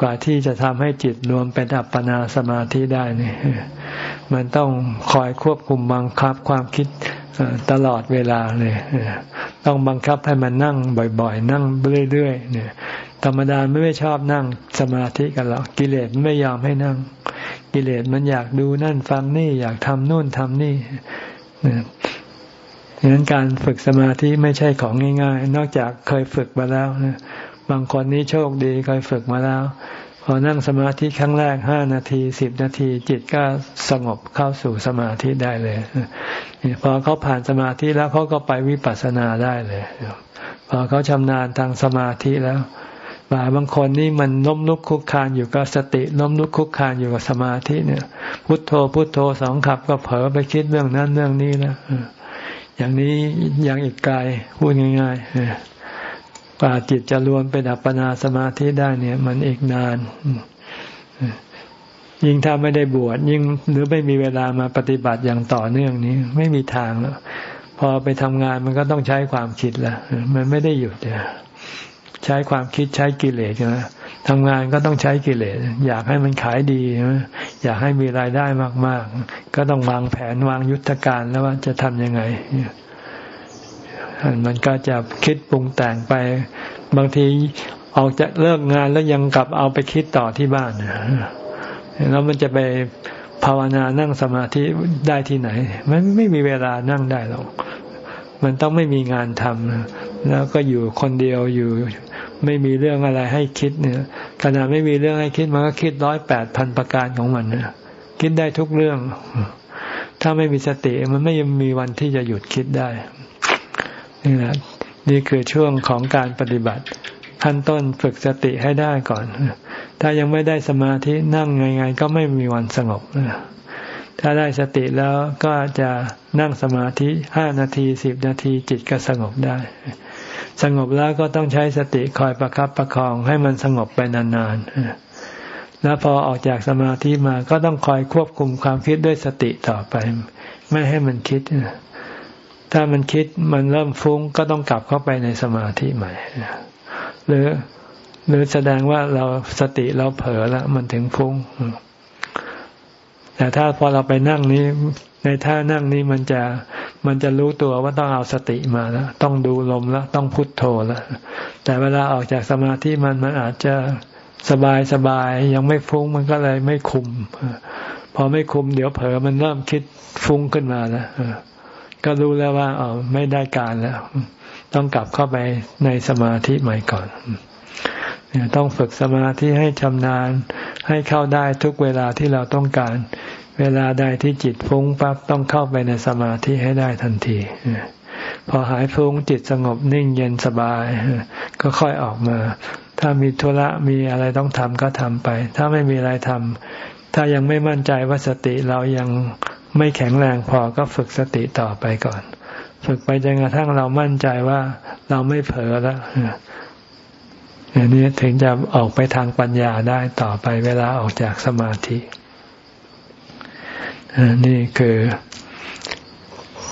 กว่าที่จะทำให้จิตรวมเป็นอัปปนาสมาธิได้นี่มันต้องคอยควบคุมบังคับความคิดตลอดเวลาเลยต้องบังคับให้มันนั่งบ่อย ๆ นั่งเรื่อยๆเนี่ย ธรรมดาไม่ชอบนั่งสมาธิกันหรอกกิเลสไม่ยอมให้นั่ง กิเลสมันอยากดูนั่นฟังนี่อยากทำนู่นทำนี่ดังนั้นการฝึกสมาธิไม่ใช่ของง่าย ๆ นอกจากเคยฝึกมาแล้วบางคนนี้โชคดีเคยฝึกมาแล้ว พอนั่งสมาธิครั้งแรกห้านาทีสิบนาทีจิตก็สงบเข้าสู่สมาธิได้เลยพอเขาผ่านสมาธิแล้วเขาก็ไปวิปัสสนาได้เลย พอเขาชำนาญทางสมาธิแล้ว บ่าบางคนนี่มันล้มลุกคุกคานอยู่กับสติล้มลุกคุกคานอยู่กับสมาธิเนี่ย พุทโธพุทโธสองขับก็เผลอไปคิดเรื่องนั้นเรื่องนี้นะอย่างนี้ยังอีกไกลพูดง่ายๆกว่าจิตจะรวมเป็นอัปปนาสมาธิได้เนี่ย มันอีกนานยิ่งถ้าไม่ได้บวชยิ่งหรือไม่มีเวลามาปฏิบัติอย่างต่อเนื่องนี้ ไม่มีทางแล้วพอไปทำงานมันก็ต้องใช้ความคิดละมันไม่ได้หยุดเนี่ย ใช้ความคิดใช้กิเลสใช่ไหมทำงานก็ต้องใช้กิเลสอยากให้มันขายดี อยากให้มีรายได้มาก ๆ ก็ต้องวางแผนวางยุทธการแล้วว่าจะทำยังไงมันก็จะคิดปรุงแต่งไป บางทีออกจากเลิกงานแล้วยังกลับเอาไปคิดต่อที่บ้านแล้วมันจะไปภาวนานั่งสมาธิได้ที่ไหน มันไม่มีเวลานั่งได้หรอกมันต้องไม่มีงานทำแล้วก็อยู่คนเดียวอยู่ ไม่มีเรื่องอะไรให้คิดเนี่ยขณะไม่มีเรื่องให้คิดมันก็คิดร้อยแปดพันประการของมันเนะคิดได้ทุกเรื่อง ถ้าไม่มีสติมันไม่มีวันที่จะหยุดคิดได้ นี่แหละนี่คือช่วงของการปฏิบัติ ขั้นต้นฝึกสติให้ได้ก่อน ถ้ายังไม่ได้สมาธินั่งไงๆก็ไม่มีวันสงบถ้าได้สติแล้วก็จะนั่งสมาธิห้านาทีสิบนาทีจิตก็สงบได้ สงบแล้วก็ต้องใช้สติคอยประครับประคองให้มันสงบไปนานๆ แล้วพอออกจากสมาธิมาก็ต้องคอยควบคุมความคิดด้วยสติต่อไป ไม่ให้มันคิด ถ้ามันคิดมันเริ่มฟุ้งก็ต้องกลับเข้าไปในสมาธิใหม่ หรือหรือแสดงว่าเราสติเราเผลอแล้วมันถึงฟุ้ง แต่ถ้าพอเราไปนั่งนี้ ในท่านั่งนี้มันจะ มันจะรู้ตัวว่าต้องเอาสติมาแล้วต้องดูลมแล้วต้องพุทโธแล้วแต่เวลาออกจากสมาธิมันมันอาจจะสบายสบายยังไม่ฟุ้งมันก็เลยไม่คุม พอไม่คุม เดี๋ยวเผลอมันเริ่มคิดฟุ้งขึ้นมาแล้วก็รู้แล้วว่าอ๋อไม่ได้การแล้ว ต้องกลับเข้าไปในสมาธิใหม่ก่อนต้องฝึกสมาธิให้ชำนาญให้เข้าได้ทุกเวลาที่เราต้องการ เวลาใดที่จิตฟุ้งปั๊บต้องเข้าไปในสมาธิให้ได้ทันที พอหายฟุ้งจิตสงบนิ่งเย็นสบาย ก็ค่อยออกมา ถ้ามีธุระมีอะไรต้องทำก็ทำไป ถ้าไม่มีอะไรทำถ้ายังไม่มั่นใจว่าสติเรายังไม่แข็งแรงพอก็ฝึกสติต่อไปก่อน ฝึกไปจนกระทั่งเรามั่นใจว่าเราไม่เผลอแล้วอย่างนี้ถึงจะออกไปทางปัญญาได้ต่อไปเวลาออกจากสมาธิ นี่คือ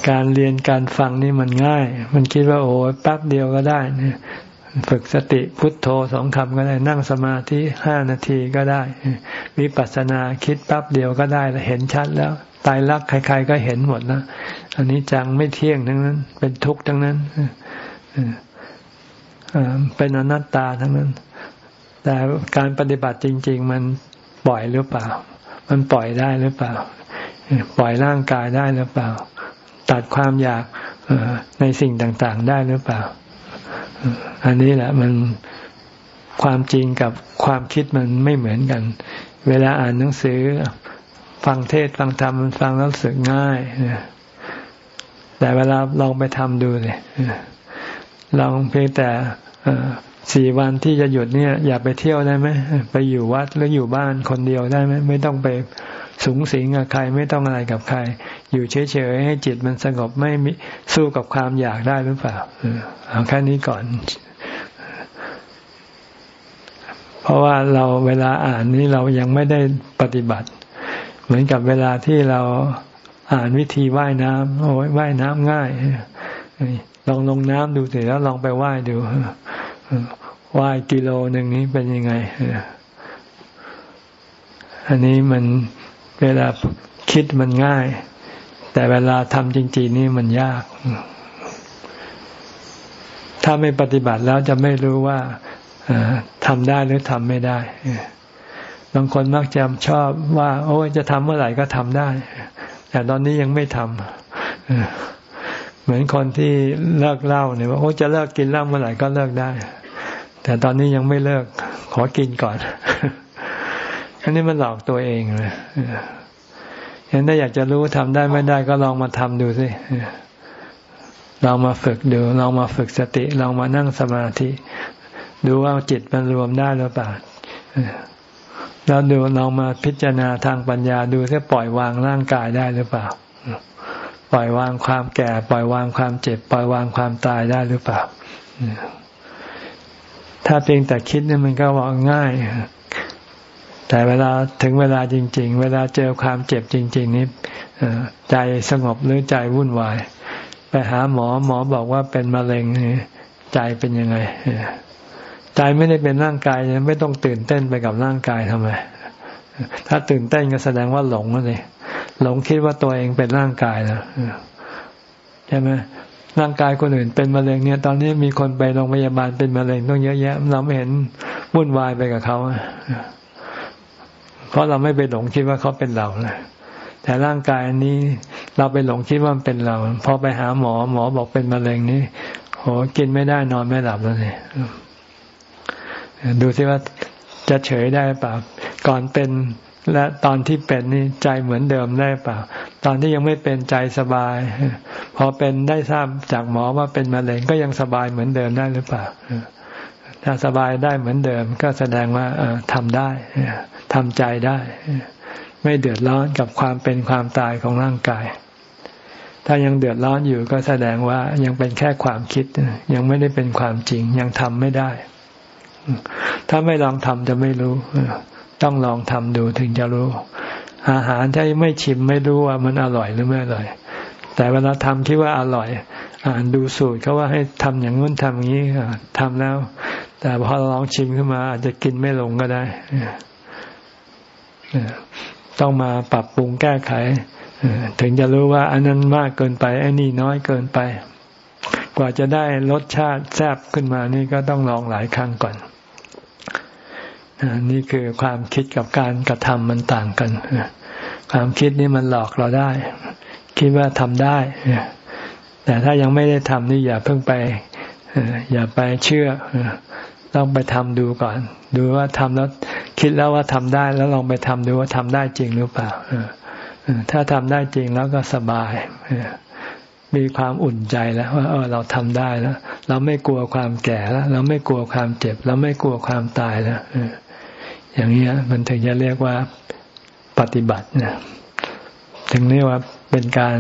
การเรียนการฟังนี่มันง่าย มันคิดว่าโอ้แป๊บเดียวก็ได้นฝึกสติพุทโธสองคำก็ได้ นั่งสมาธิห้านาทีก็ได้ วิปัสสนาคิดแป๊บเดียวก็ได้เห็นชัดแล้ว ตายรักใคร ๆ ก็เห็นหมดแล้ว อันนี้จังไม่เที่ยงทั้งนั้น เป็นทุกข์ทั้งนั้นเป็นอนัตตาทั้งนั้น แต่การปฏิบัติจริง ๆ มันปล่อยหรือเปล่า มันปล่อยได้หรือเปล่า ปล่อยร่างกายได้หรือเปล่า ตัดความอยากในสิ่งต่างๆ ได้หรือเปล่า อันนี้แหละมันความจริงกับความคิดมันไม่เหมือนกัน เวลาอ่านหนังสือ ฟังเทศฟังธรรมมันฟังแล้วรู้สึกง่ายแต่เวลาลองไปทำดูเลยลองเพียงแต่สี่วันที่จะหยุดเนี่ย อย่าไปเที่ยวได้ไหมไปอยู่วัดหรืออยู่บ้านคนเดียวได้ไหมไม่ต้องไป สูงสิงกับใครไม่ต้องอะไรกับใคร อยู่เฉยๆให้จิตมันสงบไม่มีสู้กับความอยากได้หรือเปล่าเอาแค่นี้ก่อน เพราะว่าเราเวลาอ่านนี้เรายังไม่ได้ปฏิบัติ เหมือนกับเวลาที่เราอ่านวิธีว่ายน้ำโอ้ยว่ายน้ำง่ายลองลงน้ำดูสิแล้วลองไปว่ายดูว่ายกิโลหนึ่งนี้เป็นยังไงอันนี้มัน เวลาคิดมันง่าย แต่เวลาทำจริง ๆ นี่มันยาก ถ้าไม่ปฏิบัติแล้วจะไม่รู้ว่าทำได้หรือทำไม่ได้บางคนมักจะชอบว่า โอ้ยจะทำเมื่อไหร่ก็ทำได้ แต่ตอนนี้ยังไม่ทำเหมือนคนที่เลิกเหล้าเนี่ยว่าโอ้จะเลิกกินเหล้าเมื่อไหร่ก็เลิกได้ แต่ตอนนี้ยังไม่เลิก ขอกินก่อน อันนี้มันหลอกตัวเองเลยเห็นถ้าอยากจะรู้ทำได้ไม่ได้ก็ลองมาทำดูสิลองมาฝึกดูลองมาฝึกสติลองมานั่งสมาธิ ดูว่าจิตมันรวมได้หรือเปล่าแล้วดูลองมาพิจารณาทางปัญญาดูที่ปล่อยวางร่างกายได้หรือเปล่า ปล่อยวางความแก่ ปล่อยวางความเจ็บ ปล่อยวางความตายได้หรือเปล่าถ้าเพียงแต่คิดนี่มันก็ว่าง่าย แต่เวลาถึงเวลาจริง ๆ เวลาเจอความเจ็บจริง ๆ นี้ใจสงบหรือใจวุ่นวาย ไปหาหมอหมอบอกว่าเป็นมะเร็งใจเป็นยังไงใจไม่ได้เป็นร่างกายไม่ต้องตื่นเต้นไปกับร่างกายทำไมถ้าตื่นเต้นก็แสดงว่าหลงเลยหลงคิดว่าตัวเองเป็นร่างกายแล้วใช่ไหมร่างกายคนอื่นเป็นมะเร็งเนี่ย ตอนนี้มีคนไปโรงพยาบาลเป็นมะเร็งต้องเยอะแยะ เราไม่เห็นวุ่นวายไปกับเขา เพราะเราไม่ไปหลงคิดว่าเขาเป็นเราเลยแต่ร่างกายนี้เราไปหลงคิดว่ามันเป็นเรา พอไปหาหมอหมอบอกเป็นมะเร็งนี่โหกินไม่ได้นอนไม่หลับแล้วเนี่ยดูซิว่าจะเฉยได้เปล่าก่อนเป็นและตอนที่เป็นนี่ใจเหมือนเดิมได้เปล่า ตอนที่ยังไม่เป็นใจสบาย พอเป็นได้ทราบจากหมอว่าเป็นมะเร็งก็ยังสบายเหมือนเดิมได้หรือเปล่า ถ้าสบายได้เหมือนเดิม ก็แสดงว่าทำได้ทำใจได้ ไม่เดือดร้อนกับความเป็นความตายของร่างกาย ถ้ายังเดือดร้อนอยู่ก็แสดงว่ายังเป็นแค่ความคิด ยังไม่ได้เป็นความจริง ยังทำไม่ได้ ถ้าไม่ลองทำจะไม่รู้ ต้องลองทำดูถึงจะรู้ อาหารถ้าไม่ชิมไม่รู้ว่ามันอร่อยหรือไม่อร่อย แต่เวลาทำคิดว่าอร่อย อ่านดูสูตรเขาว่าให้ทำอย่างนู้นทำอย่างนี้ทำแล้ว แต่พอลองชิมขึ้นมา อาจจะกินไม่ลงก็ได้ต้องมาปรับปรุงแก้ไขถึงจะรู้ว่า อันนั้นมากเกินไปอ้นี่น้อยเกินไป กว่าจะได้รสชาติแซ่บขึ้นมานี่ก็ต้องลองหลายครั้งก่อนนี่คือความคิดกับการกระทำมันต่างกันความคิดนี่มันหลอกเราได้ คิดว่าทำได้แต่ถ้ายังไม่ได้ทำนี่อย่าเพิ่งไปอย่าไปเชื่อ ต้องไปทำดูก่อน ดูว่าทำแล้วคิดแล้วว่าทำได้แล้วลองไปทำดูว่าทำได้จริงหรือเปล่าถ้าทำได้จริงแล้วก็สบายมีความอุ่นใจแล้วว่าเออเราทำได้แล้ว เราไม่กลัวความแก่แล้ว เราไม่กลัวความเจ็บ เราไม่กลัวความตายแล้วอย่างนี้มันถึงจะเรียกว่าปฏิบัตินะถึงเรียกว่าเป็นการ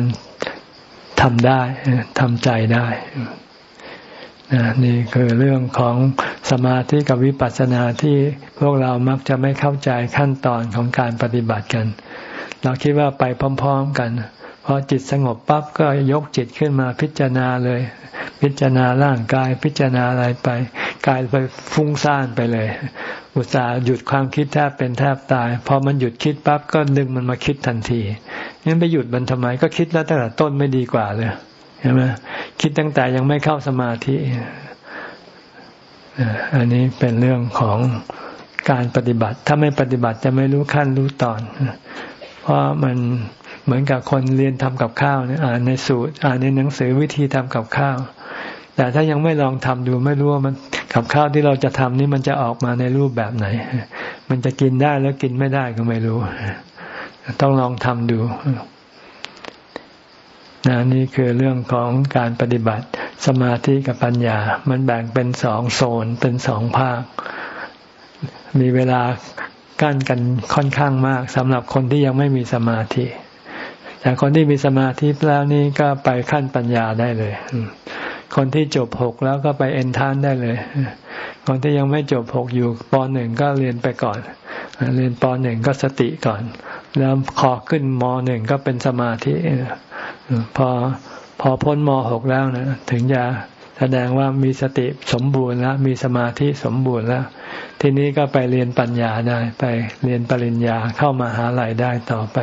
ทำได้ทำใจได้ นี่คือเรื่องของสมาธิกับวิปัสสนาที่พวกเรามักจะไม่เข้าใจขั้นตอนของการปฏิบัติกัน เราคิดว่าไปพร้อม ๆกันพอจิตสงบปั๊บก็ยกจิตขึ้นมาพิจารณาเลย พิจารณาร่างกายพิจารณาอะไรไปกายไปฟุ้งซ่านไปเลย อุตส่าห์หยุดความคิดแทบเป็นแทบตายพอมันหยุดคิดปั๊บก็ดึงมันมาคิดทันทีงั้นไปหยุดมันทำไมก็คิดแล้วตั้งแต่ต้นไม่ดีกว่าเลย ใช่ไหมคิดตั้งแต่ยังไม่เข้าสมาธิอันนี้เป็นเรื่องของการปฏิบัติ ถ้าไม่ปฏิบัติจะไม่รู้ขั้นรู้ตอน เพราะมันเหมือนกับคนเรียนทำกับข้าวเนี่ยอ่านในสูตร อ่านในหนังสือวิธีทำกับข้าว แต่ถ้ายังไม่ลองทำดูไม่รู้ว่ามันกับข้าวที่เราจะทำนี่มันจะออกมาในรูปแบบไหน มันจะกินได้แล้วกินไม่ได้ก็ไม่รู้ ต้องลองทำดู นะนี่คือเรื่องของการปฏิบัติสมาธิกับปัญญา มันแบ่งเป็นสองโซนเป็นสองภาค มีเวลากั้นกันค่อนข้างมากสำหรับคนที่ยังไม่มีสมาธิ แต่คนที่มีสมาธิแล้วนี่ก็ไปขั้นปัญญาได้เลย คนที่จบหกแล้วก็ไปเอนทานได้เลย คนที่ยังไม่จบหกอยู่ปหนึ่งก็เรียนไปก่อน เรียนปหนึ่งก็สติก่อน แล้วขอขึ้นมหนึ่งก็เป็นสมาธิพอพอพ้นมหกแล้วนะถึงจะแสดงว่ามีสติสมบูรณ์แล้วมีสมาธิสมบูรณ์แล้ว ทีนี้ก็ไปเรียนปัญญาได้ ไปเรียนปริญญาเข้ามาหาลัยได้ต่อไป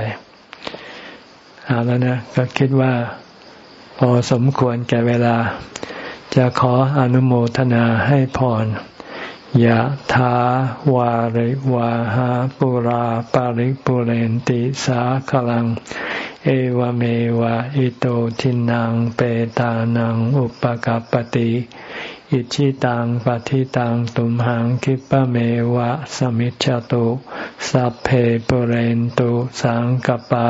เอาแล้วนะก็คิดว่า พอสมควรแก่เวลา จะขออนุโมทนาให้พรยะถาวาริวาหาปุราปาริปุเรนติสาขลัง เอวเมวะอิโตทินังเปตานังอุปกัปติอิชิตังปฏิตังตุมหังคิปะเมวะสมิจฉตุสัพเพปุเรนตุสังกปา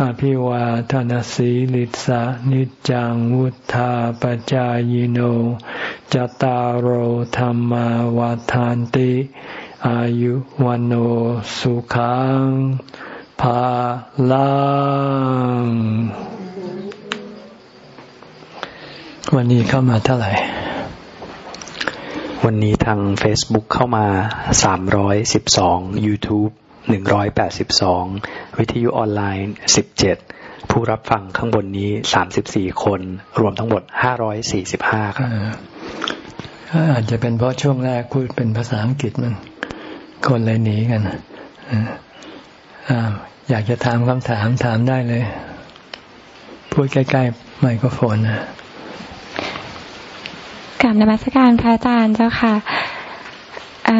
อภิวาทนสีลิสานิจังวุธาปจายโน จตารโหธรรมวาทานติ อายุวันโอสุขังภาลังวันนี้เข้ามาเท่าไหร่
วันนี้ทาง Facebook เข้ามา 312 YouTube 182วิทยุออนไลน์17ผู้รับฟังข้างบนนี้สามสิบสี่คน รวมทั้งหมดห้าร้อยสี่สิบห้าครับ
อาจจะเป็นเพราะช่วงแรกพูดเป็นภาษาอังกฤษมัน คนเลยหนีกันอยากจะถามคำถามถามได้เลย พูดใกล้ๆไมโครโฟนนะ
กลับนมัสการพระอาจารย์เจ้าค่ะ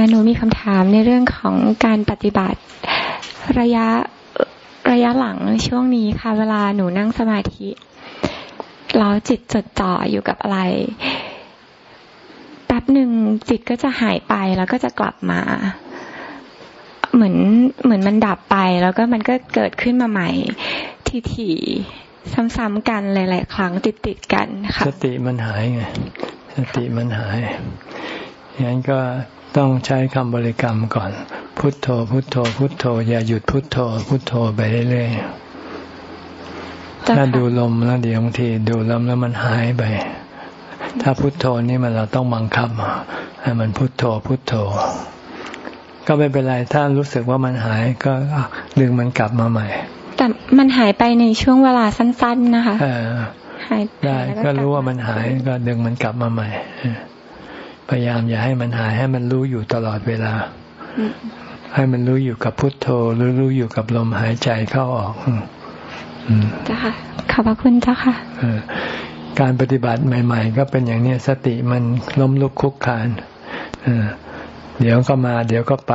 หนูมีคำถามในเรื่องของการปฏิบัติ ระยะระยะหลังช่วงนี้ค่ะ เวลาหนูนั่งสมาธิแล้วจิตจดจ่ออยู่กับอะไรแป๊บหนึ่งจิตก็จะหายไปแล้วก็จะกลับมา เหมือนเหมือนมันดับไป แล้วก็มันก็เกิดขึ้นมาใหม่ทีๆซ้ำๆกันหลายๆครั้งติดๆกันค่ะ
สติมันหายไงสติมันหายอย่างนั้นก็ ต้องใช้คำบริกรรมก่อน พุทโธ พุทโธ พุทโธ อย่าหยุดพุทโธ พุทโธไปเรื่อยๆถ้าดูลมแล้วเดี๋ยวบางทีดูลมแล้วมันหายไป ถ้าพุทโธนี่มันเราต้องบังคับให้มันพุทโธ พุทโธ ก็ไม่เป็นไรถ้ารู้สึกว่ามันหายก็ดึงมันกลับมาใหม่
แต่มันหายไปในช่วงเวลาสั้น ๆ นะคะ
หายได้ก็รู้ว่ามันหายก็ดึงมันกลับมาใหม่ พยายามอย่าให้มันหายให้มันรู้อยู่ตลอดเวลา ให้มันรู้อยู่กับพุทโธหรือรู้อยู่กับลมหายใจเข้าออก
จ้าค่ะขอบพระคุณเจ้าค่ะ
การปฏิบัติใหม่ ๆ ก็เป็นอย่างนี้สติมันล้มลุกคุกคานเดี๋ยวก็มา เดี๋ยวก็ไป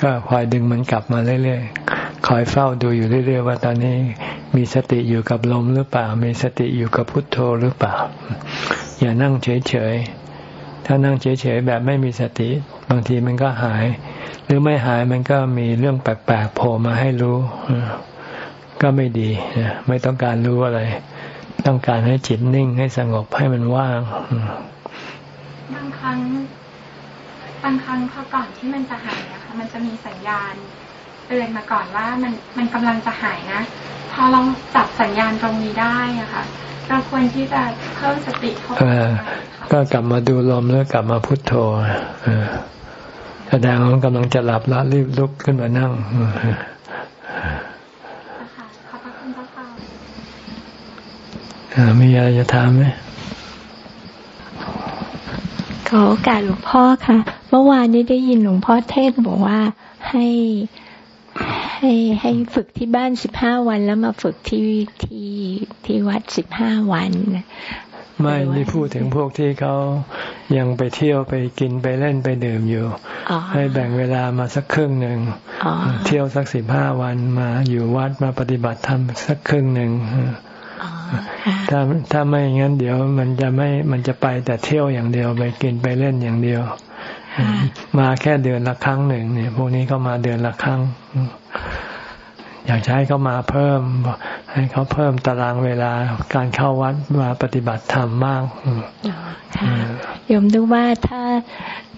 ก็คอยดึงมันกลับมาเรื่อยๆ คอยเฝ้าดูอยู่เรื่อย ๆ ว่าตอนนี้มีสติอยู่กับลมหรือเปล่า มีสติอยู่กับพุทโธหรือเปล่า อย่านั่งเฉยๆถ้านั่งเฉยๆแบบไม่มีสติ บางทีมันก็หาย หรือไม่หายมันก็มีเรื่องแปลกๆโผล่มาให้รู้ก็ไม่ดีไม่ต้องการรู้อะไร ต้องการให้จิตนิ่งให้สงบให้มันว่าง
บางครั้งบางครั้งพอก่อนที่มันจะหายนะคะมันจะมีสัญญาณ เตือนมาก่อนว่ามันมันกำลังจะหายนะ พอลองจับสัญญาณตรงนี้ได้อะค่ะเราควรที่จะเพิ่มสติเข้าไป
ก็กลับมาดูลมแล้วกลับมาพุทโธแสดงว่ากำลังจะหลับแล้วรีบลุกขึ้นมานั่งมีอะไรจะถามไหม
ขอโอกาสหลวงพ่อค่ะ เมื่อวานนี้ได้ยินหลวงพ่อเทศบอกว่าให้ ให้ให้ฝึกที่บ้านสิบห้าวันแล้วมาฝึกที่ที่ที่วัดสิบห้าวัน
ไม่นี่พูดถึงพวกที่เขายังไปเที่ยวไปกินไปเล่นไปดื่มอยู่ ให้แบ่งเวลามาสักครึ่งหนึ่งเที่ยวสักสิบห้าวันมาอยู่วัดมาปฏิบัติธรรมสักครึ่งหนึ่งถ้าถ้าไม่งั้นเดี๋ยวมันจะไม่มันจะไปแต่เที่ยวอย่างเดียวไปกินไปเล่นอย่างเดียว มาแค่เดือนละครั้งหนึ่งเนี่ย พวกนี้ก็มาเดือนละครั้ง อยากให้เขามาเพิ่ม ให้เขาเพิ่มตารางเวลาการเข้าวัดมาปฏิบัติธรรมมาก
โยมดูว่าถ้า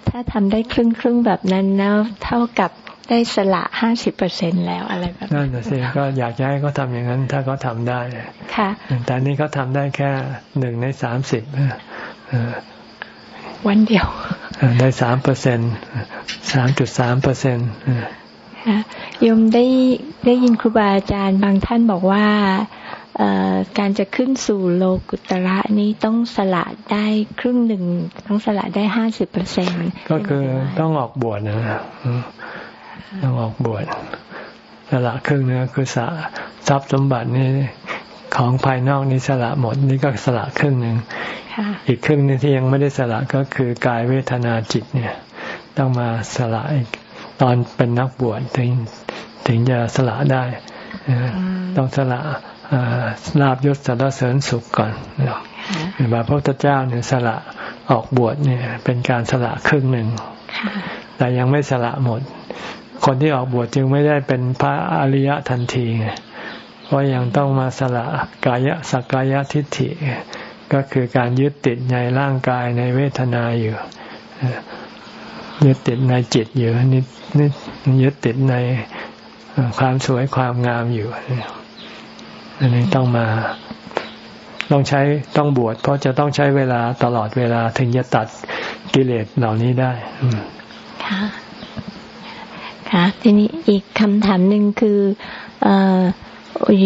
ถ้าทำได้ครึ่งครึ่งแบบนั้นแล้วเท่ากับได้สละห้าสิบเปอร์เซ็นแล้วอะไรแบบ
นั้นนั่นสิก็อยากให้เขาทำอย่างนั้น ถ้าเขาทาได้
ค่ะ
แต่นี้เขาทาได้แค่หนึ่งในสามสิบ
วันเดียว
ได้สามเปอร์เซ็นสามจุดสามเปอร์เซ็น
โยมได้ได้ยินครูบาอาจารย์บางท่านบอกว่าการจะขึ้นสู่โลกุตระนี้ต้องสละได้ครึ่งหนึ่งต้องสละได้ห้าสิบเปอร์เซ็น
ก็คือต้องออกบวชนะต้องออกบวชสละครึ่งนึงคือสะทรัพย์สมบัตินี่ ของภายนอกนี่สละหมดนี่ก็สละครึ่งหนึ่งอีกครึ่งนึงที่ยังไม่ได้สละก็คือกายเวทนาจิตเนี่ย ต้องมาสละอีกตอนเป็นนักบวชถึงถึงจะสละได้ต้องสละลาบยศสารเสริญสุขก่อนพระพุทธเจ้าเนี่ยสละออกบวชเนี่ย เป็นการสละครึ่งหนึ่งแต่ยังไม่สละหมด คนที่ออกบวชจึงไม่ได้เป็นพระอริยะทันที เพราะยังต้องมาสละกายสักกายทิฏฐิ ก็คือการยึดติดในร่างกายในเวทนาอยู่ยึดติดในจิตอยู่นิดนิดยึดติดในความสวยความงามอยู่อันนี้ต้องมา ต้องใช้ต้องบวชเพราะจะต้องใช้เวลาตลอดเวลาถึงจะตัดกิเลสเหล่านี้ได้
ค่ะค่ะทีนี้อีกคำถามหนึ่งคืออ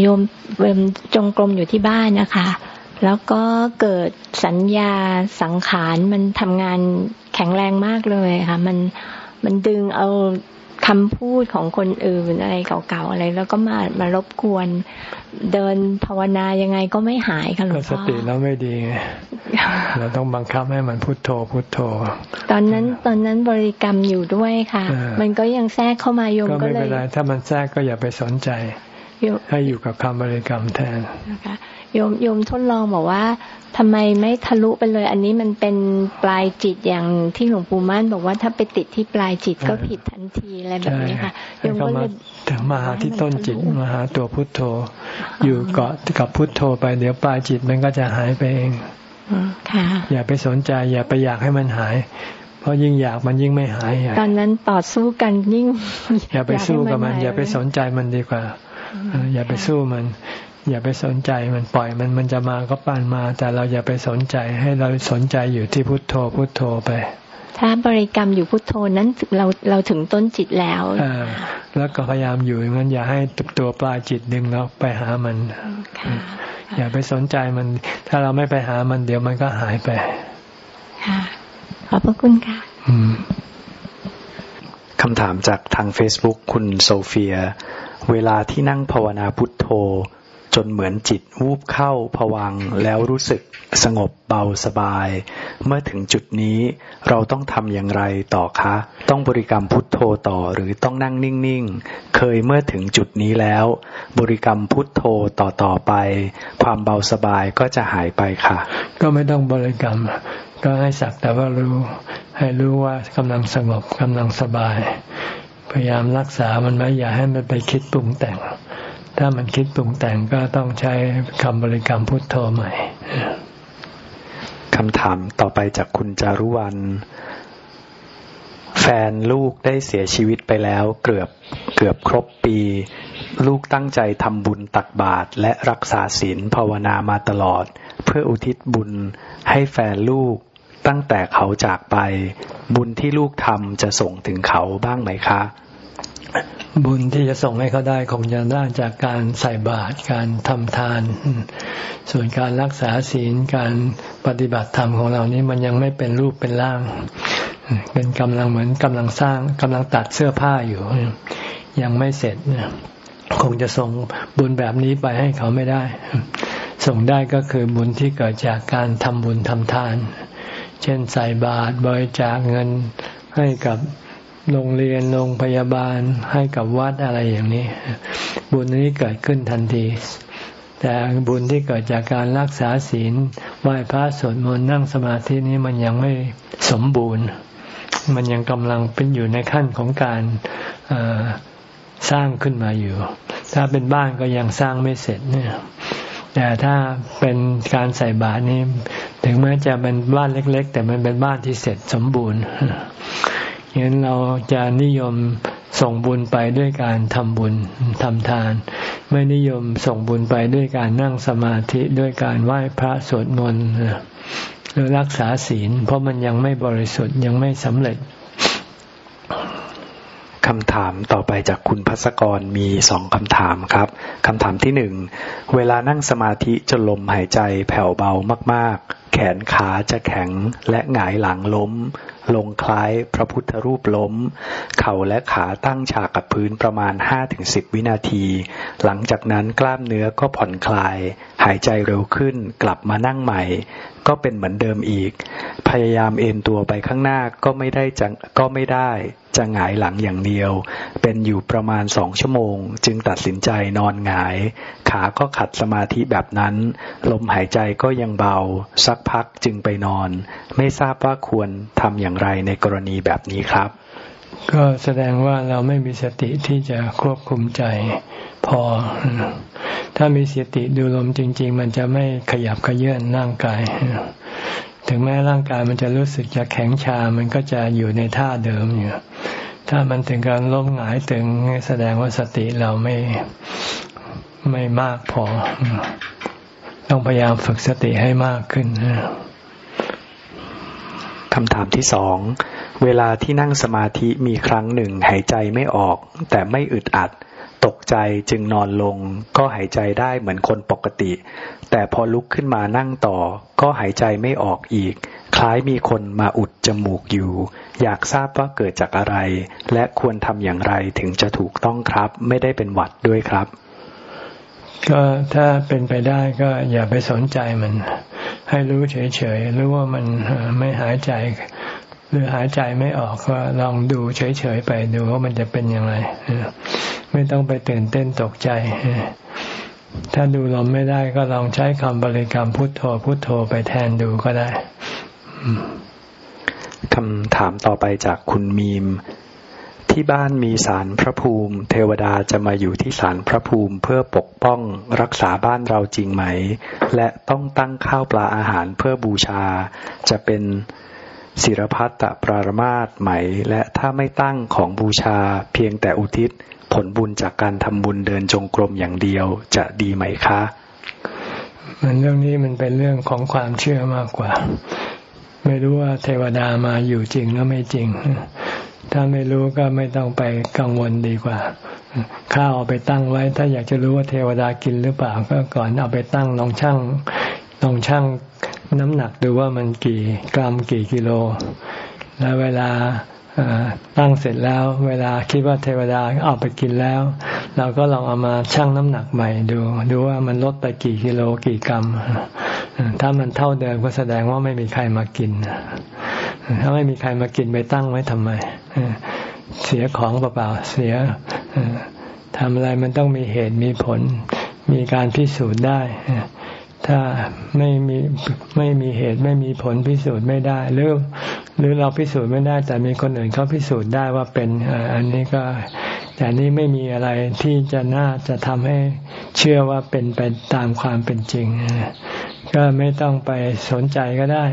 โยมเวมจงกรมอยู่ที่บ้านนะคะ แล้วก็เกิดสัญญาสังขารมันทำงานแข็งแรงมากเลยค่ะ มันมันดึงเอาคำพูดของคนอื่นอะไรเก่าๆอะไร แล้วก็มามารบกวน เดินภาวนายังไงก็ไม่หายค่ะหลวงพ่อ
สติเราไม่ดี เราต้องบังคับให้มันพุโทโธพุโทโธ
ตอนนั้นตอนนั้นบริกรรมอยู่ด้วยค่ะ มันก็ยังแทรกเข้ามาโยมก็เลยก็ไม่เป็นไร
ถ้ามันแทรกก็อย่าไปสนใจ ให้อยู่กับคำบริกรรมแทน
นะคะโยมโยมทดลองบอกว่าทำไมไม่ทะลุไปเลย อันนี้มันเป็นปลายจิตอย่างที่หลวงปู่มั่นบอกว่าถ้าไปติดที่ปลายจิตก็ผิดทันทีอะไรแบบนี้ค่ะ
โยมก็เลยถึงมาหาที่ต้นจิตมาหาตัวพุทโธ อยู่เกาะกับพุทโธไปเดี๋ยวปลายจิตมันก็จะหายไปเอง
ค่ะ
อย่าไปสนใจอย่าไปอยากให้มันหายเพราะยิ่งอยากมันยิ่งไม่หาย
ตอนนั้นต่อสู้กันยิ่ง
อย่าไปสู้กับมัน อย่าไปสนใจมันดีกว่า อย่าไปสู้มัน อย่าไปสนใจมันปล่อยมันมันจะมาก็ปานมา แต่เราอย่าไปสนใจให้เราสนใจอยู่ที่พุทโธพุทโธไป
ถ้าบริกรรมอยู่พุทโธนั้นเราเราถึงต้นจิตแล้ว
อแล้วก็พยายามอยู่งั้นอย่าให้ตัวปลายจิตดึงเราไปหามันอย่าไปสนใจมัน ถ้าเราไม่ไปหามันเดี๋ยวมันก็หายไป
ค่ะขอบพระคุณค่ะ
คำถามจากทาง Facebook คุณโซเฟีย เวลาที่นั่งภาวนาพุทโธ จนเหมือนจิตวูบเข้าผวังแล้วรู้สึกสงบเบาสบาย เมื่อถึงจุดนี้เราต้องทำอย่างไรต่อคะ ต้องบริกรรมพุทโธต่อหรือต้องนั่งนิ่งๆ เคยเมื่อถึงจุดนี้แล้ว บริกรรมพุทโธต่อต่อไป ความเบาสบายก็จะหายไปค่ะ
ก็ไม่ต้องบริกรรม ก็ให้สักแต่ว่ารู้ ให้รู้ว่ากำลังสงบกำลังสบาย พยายามรักษามันไว้อย่าให้มันไปคิดปรุงแต่ง ถ้ามันคิดปรุงแต่งก็ต้องใช้คำบริกรรมพุทโธใหม่
คำถามต่อไปจากคุณจารุวันแฟนลูกได้เสียชีวิตไปแล้วเกือบเกือบครบปี ลูกตั้งใจทำบุญตักบาตรและรักษาศีลภาวนามาตลอด เพื่ออุทิศบุญให้แฟนลูก ตั้งแต่เขาจากไป บุญที่ลูกทำจะส่งถึงเขาบ้างไหมคะ
บุญที่จะส่งให้เขาได้คงจะได้จากการใส่บาตรการทำทาน ส่วนการรักษาศีลการปฏิบัติธรรมของเรานี้มันยังไม่เป็นรูปเป็นร่าง เป็นกำลังเหมือนกำลังสร้างกำลังตัดเสื้อผ้าอยู่ ยังไม่เสร็จคงจะส่งบุญแบบนี้ไปให้เขาไม่ได้ ส่งได้ก็คือบุญที่เกิดจากการทำบุญทำทาน เช่นใส่บาตรบริจาคเงินให้กับโรงเรียนโรงพยาบาลให้กับวัดอะไรอย่างนี้ บุญนี้เกิดขึ้นทันที แต่บุญที่เกิดจากการรักษาศีลไหว้พระสวดมนต์นั่งสมาธินี้มันยังไม่สมบูรณ์ มันยังกำลังเป็นอยู่ในขั้นของการสร้างขึ้นมาอยู่ ถ้าเป็นบ้านก็ยังสร้างไม่เสร็จเนี่ยแต่ถ้าเป็นการใส่บาตรนี้ ถึงแม้จะเป็นบ้านเล็ก ๆ แต่มันเป็นบ้านที่เสร็จสมบูรณ์ฉะนั้นเราจะนิยมส่งบุญไปด้วยการทำบุญทำทาน ไม่นิยมส่งบุญไปด้วยการนั่งสมาธิด้วยการไหว้พระสวดมนต์หรือรักษาศีล เพราะมันยังไม่บริสุทธิ์ยังไม่สำเร็จ
คำถามต่อไปจากคุณพัสกรมีสองคำถามครับคำถามที่หนึ่งเวลานั่งสมาธิจนลมหายใจแผ่วเบามากๆ แขนขาจะแข็งและหงายหลังล้ม ลงคล้ายพระพุทธรูปล้ม เข่าและขาตั้งฉากกับพื้นประมาณ 5-10 วินาที หลังจากนั้นกล้ามเนื้อก็ผ่อนคลาย หายใจเร็วขึ้นกลับมานั่งใหม่ ก็เป็นเหมือนเดิมอีก พยายามเอนตัวไปข้างหน้าก็ไม่ได้จังก็ไม่ได้จะหงายหลังอย่างเดียว เป็นอยู่ประมาณสองชั่วโมง จึงตัดสินใจนอนหงาย ขาก็ขัดสมาธิแบบนั้น ลมหายใจก็ยังเบา สักพักจึงไปนอน ไม่ทราบว่าควรทำอย่างไรในกรณีแบบนี้ครับ
ก็แสดงว่าเราไม่มีสติที่จะควบคุมใจ พอ ถ้ามีสติดูลมจริง ๆ มันจะไม่ขยับขยื่นร่างกาย ถึงแม้ร่างกายมันจะรู้สึกจะแข็งชา มันก็จะอยู่ในท่าเดิมอยู่ ถ้ามันถึงการล้มหงายตึงแสดงว่าสติเราไม่ไม่มากพอ ต้องพยายามฝึกสติให้มากขึ้น
คำถามที่สองเวลาที่นั่งสมาธิมีครั้งหนึ่งหายใจไม่ออก แต่ไม่อึดอัด ตกใจจึงนอนลง ก็หายใจได้เหมือนคนปกติ แต่พอลุกขึ้นมานั่งต่อ ก็หายใจไม่ออกอีก คล้ายมีคนมาอุดจมูกอยู่ อยากทราบว่าเกิดจากอะไร และควรทำอย่างไรถึงจะถูกต้องครับ ไม่ได้เป็นหวัดด้วยครับ
ก็ถ้าเป็นไปได้ก็อย่าไปสนใจมัน ให้รู้เฉยๆรู้ว่ามันไม่หายใจ หรือหายใจไม่ออกก็ลองดูเฉยๆไปดูว่ามันจะเป็นยังไงไม่ต้องไปตื่นเต้นตกใจถ้าดูลมไม่ได้ก็ลองใช้คำบริกรรมพุทโธพุทโธไปแทนดูก็ได้
คำถามต่อไปจากคุณมีม ที่บ้านมีสารพระภูมิ เทวดาจะมาอยู่ที่สารพระภูมิเพื่อปกป้องรักษาบ้านเราจริงไหม และต้องตั้งข้าวปลาอาหารเพื่อบูชา จะเป็น ศิรพัตตปรารมาสไหม และถ้าไม่ตั้งของบูชาเพียงแต่อุทิศผลบุญจากการทำบุญเดินจงกรมอย่างเดียวจะดีไหมคะ
มันเรื่องนี้มันเป็นเรื่องของความเชื่อมากกว่า ไม่รู้ว่าเทวดามาอยู่จริงหรือไม่จริง ถ้าไม่รู้ก็ไม่ต้องไปกังวลดีกว่า ข้าวเอาไปตั้งไว้ ถ้าอยากจะรู้ว่าเทวดากินหรือเปล่า ก็ก่อนเอาไปตั้งลองช่าง ลองชั่งน้ำหนักดูว่ามันกี่กรัมกี่กิโล แล้วเวลาตั้งเสร็จแล้ว เวลาคิดว่าเทวดาเอาไปกินแล้ว เราก็ลองเอามาชั่งน้ำหนักใหม่ดู ดูว่ามันลดไปกี่กิโลกี่กรัม ถ้ามันเท่าเดิมก็แสดงว่าไม่มีใครมากิน ถ้าไม่มีใครมากินไปตั้งไว้ทำไม เสียของเปล่าๆเสียทำอะไรมันต้องมีเหตุมีผล มีการพิสูจน์ได้ ถ้าไม่มีไม่มีเหตุไม่มีผลพิสูจน์ไม่ได้ หรือหรือเราพิสูจน์ไม่ได้ แต่มีคนอื่นเขาพิสูจน์ได้ว่าเป็นอันนี้ก็ แต่นี้ไม่มีอะไรที่จะน่าจะทำให้เชื่อว่าเป็นไปตามความเป็นจริง ก็ไม่ต้องไปสนใจก็ได้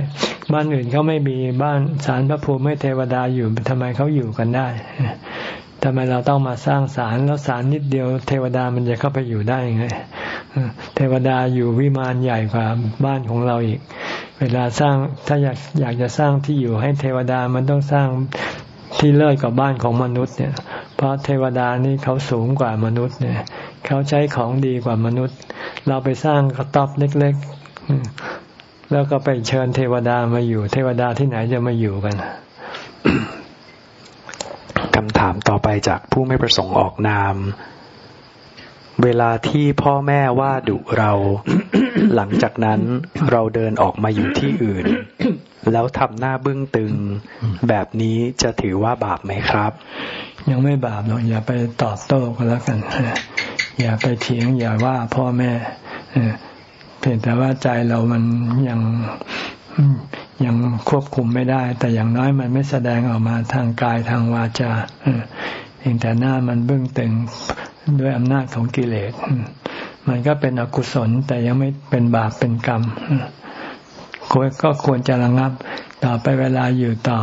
บ้านอื่นเขาไม่มีบ้านสารพระภูมิไม่เทวดาอยู่ทำไมเขาอยู่กันได้ ทำไมเราต้องมาสร้างศาลแล้วศาลนิดเดียวเทวดามันจะเข้าไปอยู่ได้ยังไงเทวดาอยู่วิมานใหญ่กว่าบ้านของเราอีก เวลาสร้างถ้าอยากอยากจะสร้างที่อยู่ให้เทวดามันต้องสร้างที่เลิศกว่าบ้านของมนุษย์เนี่ย เพราะเทวดานี่เขาสูงกว่ามนุษย์เนี่ย เขาใช้ของดีกว่ามนุษย์ เราไปสร้างกระต๊อบเล็กๆ แล้วก็ไปเชิญเทวดามาอยู่ เทวดาที่ไหนจะมาอยู่กัน
คำถามต่อไปจากผู้ไม่ประสงค์ออกนาม เวลาที่พ่อแม่ว่าดุเรา หลังจากนั้นเราเดินออกมาอยู่ที่อื่น แล้วทำหน้าบึ้งตึง แบบนี้จะถือว่าบาปไหมครับ
ยังไม่บาปหรอกอย่าไปตอบโต้กันแล้วกัน อย่าไปเถียงอย่าว่าพ่อแม่เพียงแต่ว่าใจเรามันยัง ยังควบคุมไม่ได้ แต่อย่างน้อยมันไม่แสดงออกมาทางกายทางวาจาเพียงแต่หน้ามันเบื้องตึงด้วยอำนาจของกิเลส มันก็เป็นอกุศลแต่ยังไม่เป็นบาปเป็นกรรมก็ควรจะระงับ ต่อไปเวลาอยู่ต่อ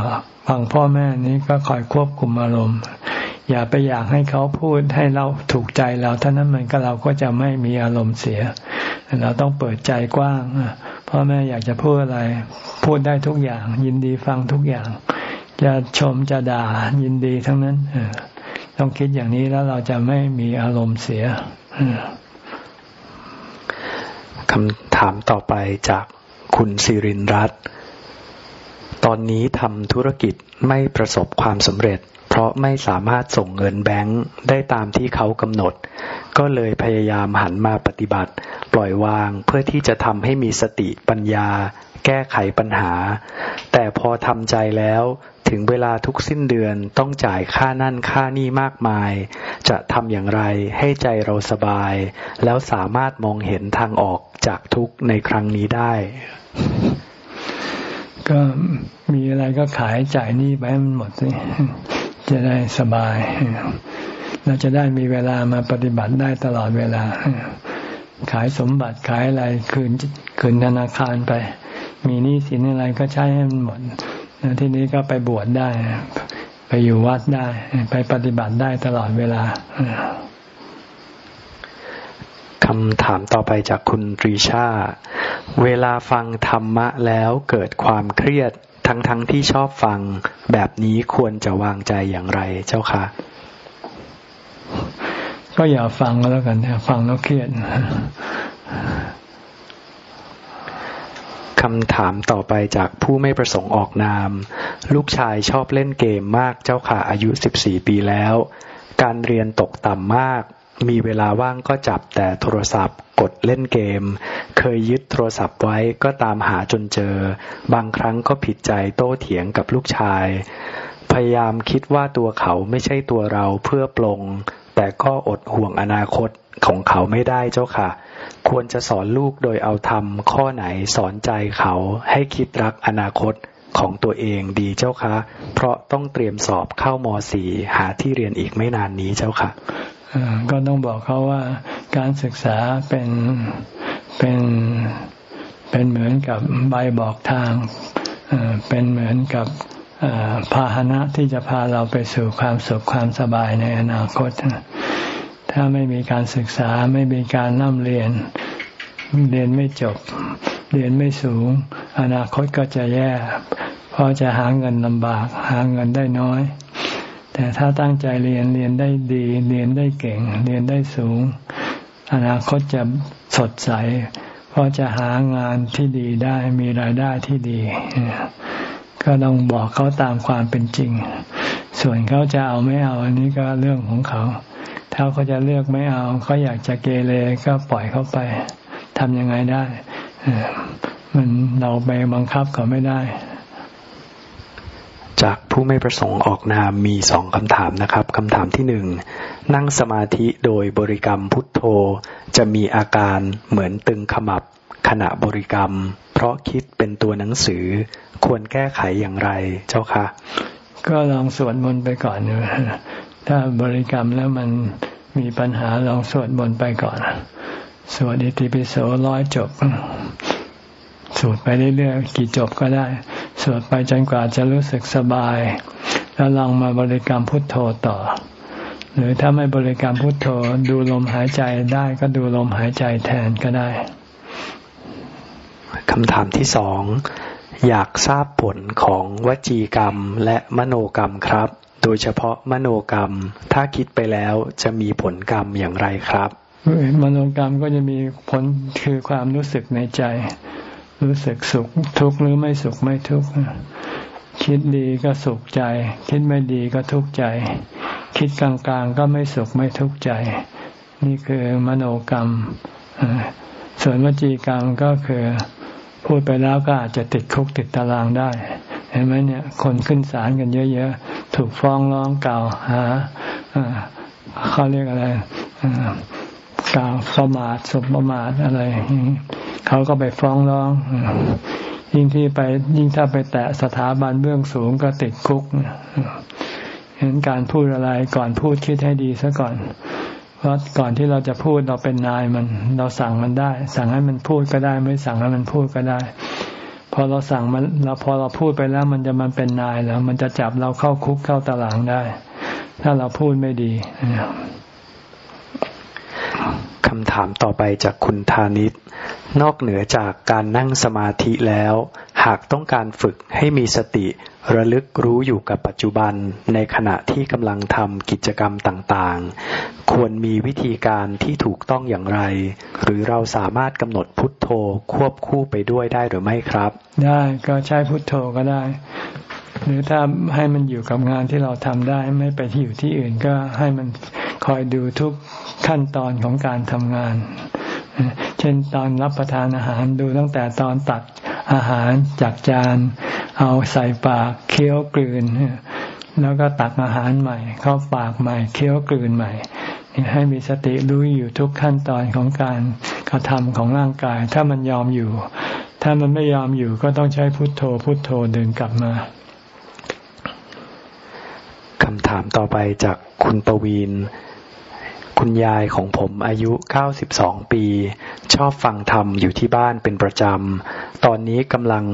ฟังพ่อแม่นี้ก็คอยควบคุมอารมณ์ อย่าไปอยากให้เขาพูดให้เราถูกใจเราเท่านั้นมันก็เราก็จะไม่มีอารมณ์เสีย เราต้องเปิดใจกว้าง พ่อแม่อยากจะพูดอะไร พูดได้ทุกอย่าง ยินดีฟังทุกอย่าง จะชมจะด่ายินดีทั้งนั้นต้องคิดอย่างนี้แล้วเราจะไม่มีอารมณ์เสีย
คำถามต่อไปจากคุณสิรินรัตน์ตอนนี้ทำธุรกิจไม่ประสบความสำเร็จ เพราะไม่สามารถส่งเงินแบงค์ได้ตามที่เขากำหนด ก็เลยพยายามหันมาปฏิบัติ ปล่อยวางเพื่อที่จะทำให้มีสติปัญญา แก้ไขปัญหา แต่พอทำใจแล้วถึงเวลาทุกสิ้นเดือนต้องจ่ายค่านั่นค่านี่มากมาย จะทำอย่างไรให้ใจเราสบาย แล้วสามารถมองเห็นทางออกจากทุกในครั้งนี้ได้
ก็มีอะไรก็ขายจ่ายนี่ไปมันหมดสิจะได้สบาย เราจะได้มีเวลามาปฏิบัติได้ตลอดเวลา ขายสมบัติขายอะไรคืนคืนธนาคารไป มีหนี้สินอะไรก็ใช้ให้มันหมดทีนี้ก็ไปบวชได้ ไปอยู่วัดได้ ไปปฏิบัติได้ตลอดเวลา
คำถามต่อไปจากคุณตรีชา เวลาฟังธรรมะแล้วเกิดความเครียดทั้งทั้งที่ชอบฟังแบบนี้ควรจะวางใจอย่างไรเจ้าคะ
ก็อย่าฟังแล้วกันฟังแล้วเครียด
คำถามต่อไปจากผู้ไม่ประสงค์ออกนาม ลูกชายชอบเล่นเกมมากเจ้าค่ะอายุสิบสี่ปีแล้ว การเรียนตกต่ำมาก มีเวลาว่างก็จับแต่โทรศัพท์กดเล่นเกม เคยยึดโทรศัพท์ไว้ก็ตามหาจนเจอ บางครั้งก็ผิดใจโต้เถียงกับลูกชาย พยายามคิดว่าตัวเขาไม่ใช่ตัวเราเพื่อปลง แต่ก็อดห่วงอนาคตของเขาไม่ได้เจ้าค่ะ ควรจะสอนลูกโดยเอาธรรมข้อไหนสอนใจเขาให้คิดรักอนาคตของตัวเองดีเจ้าคะ เพราะต้องเตรียมสอบเข้ามสี่หาที่เรียนอีกไม่นานนี้เจ้าค่ะ
ก็ต้องบอกเขาว่าการศึกษาเป็นเป็นเป็นเหมือนกับใบบอกทางเป็นเหมือนกับ พาหนะที่จะพาเราไปสู่ความสุขความสบายในอนาคต ถ้าไม่มีการศึกษาไม่มีการน่ำเรียน เรียนไม่จบ เรียนไม่สูง อนาคตก็จะแย่ เพราะจะหาเงินลำบาก หาเงินได้น้อย แต่ถ้าตั้งใจเรียนเรียนได้ดี เรียนได้เก่ง เรียนได้สูง อนาคตจะสดใส เพราะจะหางานที่ดีได้มีรายได้ที่ดี ก็ต้องบอกเขาตามความเป็นจริง ส่วนเขาจะเอาไม่เอาอันนี้ก็เรื่องของเขา ถ้าเขาจะเลือกไม่เอาเขาอยากจะเกเรก็ปล่อยเขาไปทำยังไงได้มันเราไปบังคับเขาไม่ได้
จากผู้ไม่ประสงค์ออกนามมีสองคำถามนะครับคำถามที่หนึ่งนั่งสมาธิโดยบริกรรมพุทโธ จะมีอาการเหมือนตึงขมับ ขณะบริกรรม เพราะคิดเป็นตัวหนังสือ ควรแก้ไขอย่างไรเจ้าคะ
ก็ลองสวดมนต์ไปก่อนถ้าบริกรรมแล้วมันมีปัญหาลองสวดมนต์ไปก่อนสวดอิติปิโสร้อยจบสวดไปเรื่อยๆกี่จบก็ได้สวดไปจนกว่าจะรู้สึกสบาย แล้วลองมาบริกรรมพุทโธต่อ หรือถ้าไม่บริกรรมพุทโธดูลมหายใจได้ก็ดูลมหายใจแทนก็ได้
คำถามที่สองอยากทราบผลของวจีกรรมและมโนกรรมครับ โดยเฉพาะมโนกรรม ถ้าคิดไปแล้วจะมีผลกรรมอย่างไรครับ
มโนกรรมก็จะมีผลคือความรู้สึกในใจ รู้สึกสุขทุกข์หรือไม่สุขไม่ทุกข์คิดดีก็สุขใจ คิดไม่ดีก็ทุกข์ใจ คิดกลางๆก็ไม่สุขไม่ทุกข์ใจ นี่คือมโนกรรม ส่วนวจีกรรมก็คือ พูดไปแล้วก็อาจจะติดคุกติดตารางได้ เห็นไหมเนี่ย คนขึ้นศาลกันเยอะๆ ถูกฟ้องร้องกล่าวหาเขาเรียกอะไรกล่าวสมาทสมประมาทอะไรเขาก็ไปฟ้องร้อง ยิ่งที่ไปยิ่งถ้าไปแตะสถาบันเบื้องสูงก็ติดคุกเห็นการพูดอะไรก่อนพูดคิดให้ดีซะก่อน พราะก่อนที่เราจะพูดเราเป็นนายมัน เราสั่งมันได้ สั่งให้มันพูดก็ได้ ไม่สั่งให้มันพูดก็ได้ พอเราสั่งมันเราพอเราพูดไปแล้วมันจะมันเป็นนายแล้ว มันจะจับเราเข้าคุกเข้าตารางได้ ถ้าเราพูดไม่ดี
คำถามต่อไปจากคุณธานิตนอกเหนือจากการนั่งสมาธิแล้ว หากต้องการฝึกให้มีสติระลึกรู้อยู่กับปัจจุบันในขณะที่กำลังทำกิจกรรมต่างๆ ควรมีวิธีการที่ถูกต้องอย่างไร หรือเราสามารถกำหนดพุทโธควบคู่ไปด้วยได้หรือไม่ครับ
ได้ก็ใช้พุทโธก็ได้ หรือถ้าให้มันอยู่กับงานที่เราทำได้ไม่ไปที่อยู่ที่อื่นก็ให้มันคอยดูทุกขั้นตอนของการทำงาน เช่นตอนรับประทานอาหารดูตั้งแต่ตอนตัก อาหารจากจาน เอาใส่ปากเคี้ยวกลืน แล้วก็ตักอาหารใหม่ เข้าปากใหม่เคี้ยวกลืนใหม่ ให้มีสติรู้อยู่ทุกขั้นตอนของการกระทำของร่างกาย ถ้ามันยอมอยู่ ถ้ามันไม่ยอมอยู่ก็ต้องใช้พุทโธ พุทโธเดึงกลับมา
คำถามต่อไปจากคุณประวีน คุณยายของผมอายุ 92 ปี ชอบฟังธรรมอยู่ที่บ้านเป็นประจำ ตอนนี้กำลัง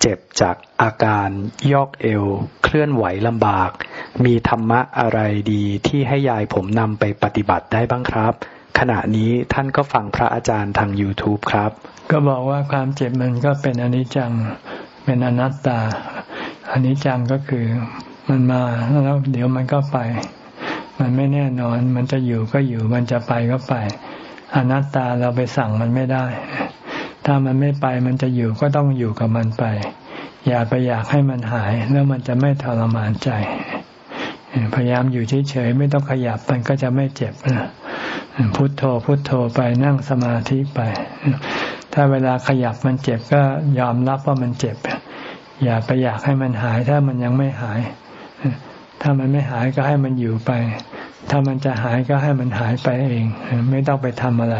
เจ็บจากอาการยอกเอว เคลื่อนไหวลำบาก มีธรรมะอะไรดีที่ให้ยายผมนำไปปฏิบัติได้บ้างครับ ขณะนี้ท่านก็ฟังพระอาจารย์ทาง YouTube ครับ
ก็บอกว่าความเจ็บมันก็เป็นอนิจจัง เป็นอนัตตา อนนี้จังก็คือมันมาแล้วเดี๋ยวมันก็ไป มันไม่แน่นอน มันจะอยู่ก็อยู่ มันจะไปก็ไป อนัตตาเราไปสั่งมันไม่ได้ ถ้ามันไม่ไปมันจะอยู่ก็ต้องอยู่กับมันไป อย่าไปอยากให้มันหาย แล้วมันจะไม่ทรมานใจ พยายามอยู่เฉยๆไม่ต้องขยับมันก็จะไม่เจ็บพุทโธพุทโธไปนั่งสมาธิไป ถ้าเวลาขยับมันเจ็บก็ยอมรับว่ามันเจ็บ อย่าไปอยากให้มันหาย ถ้ามันยังไม่หาย ถ้ามันไม่หายก็ให้มันอยู่ไป ถ้ามันจะหายก็ให้มันหายไปเอง ไม่ต้องไปทำอะไร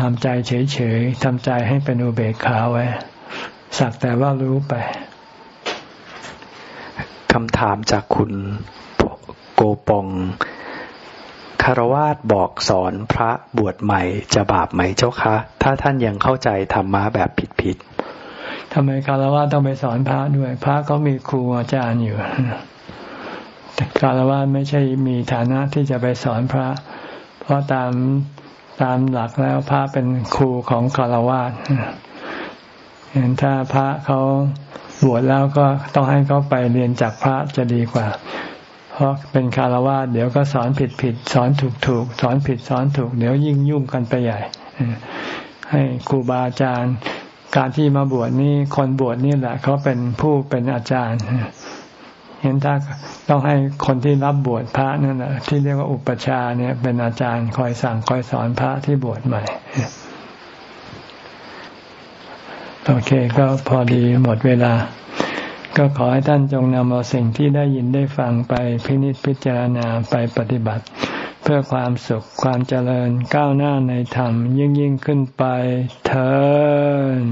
ทำใจเฉยๆทำใจให้เป็นอุเบกขาไว้ สักแต่ว่ารู้ไป
คำถามจากคุณโกปองคารวาสบอกสอนพระบวชใหม่จะบาปไหมเจ้าคะ ถ้าท่านยังเข้าใจธรรมะแบบผิด
ๆทำไมคารวะต้องไปสอนพระด้วย พระก็มีครูอาจารย์อยู่ คารวะไม่ใช่มีฐานะที่จะไปสอนพระ เพราะตามตามหลักแล้วพระเป็นครูของคารวะเห็นถ้าพระเขาบวชแล้วก็ต้องให้เขาไปเรียนจากพระจะดีกว่า เพราะเป็นคารวะเดี๋ยวก็สอนผิดผิดสอนถูกถูกสอนผิดสอนถูก เดี๋ยวยิ่งยุ่งกันไปใหญ่ ให้ครูบาอาจารย์ การที่มาบวชนี่คนบวชนี่แหละเขาเป็นผู้เป็นอาจารย์ เห็นถ้าต้องให้คนที่รับบวชพระนั่นแหละที่เรียกว่าอุปชาเนี่ย เป็นอาจารย์คอยสั่งคอยสอนพระที่บวชใหม่ โอเคก็พอดีหมดเวลา ก็ขอให้ท่านจงนำเอาสิ่งที่ได้ยินได้ฟังไปพินิจพิจารณาไปปฏิบัติ เพื่อความสุขความเจริญก้าวหน้าในธรรมยิ่งยิ่งขึ้นไปเถิด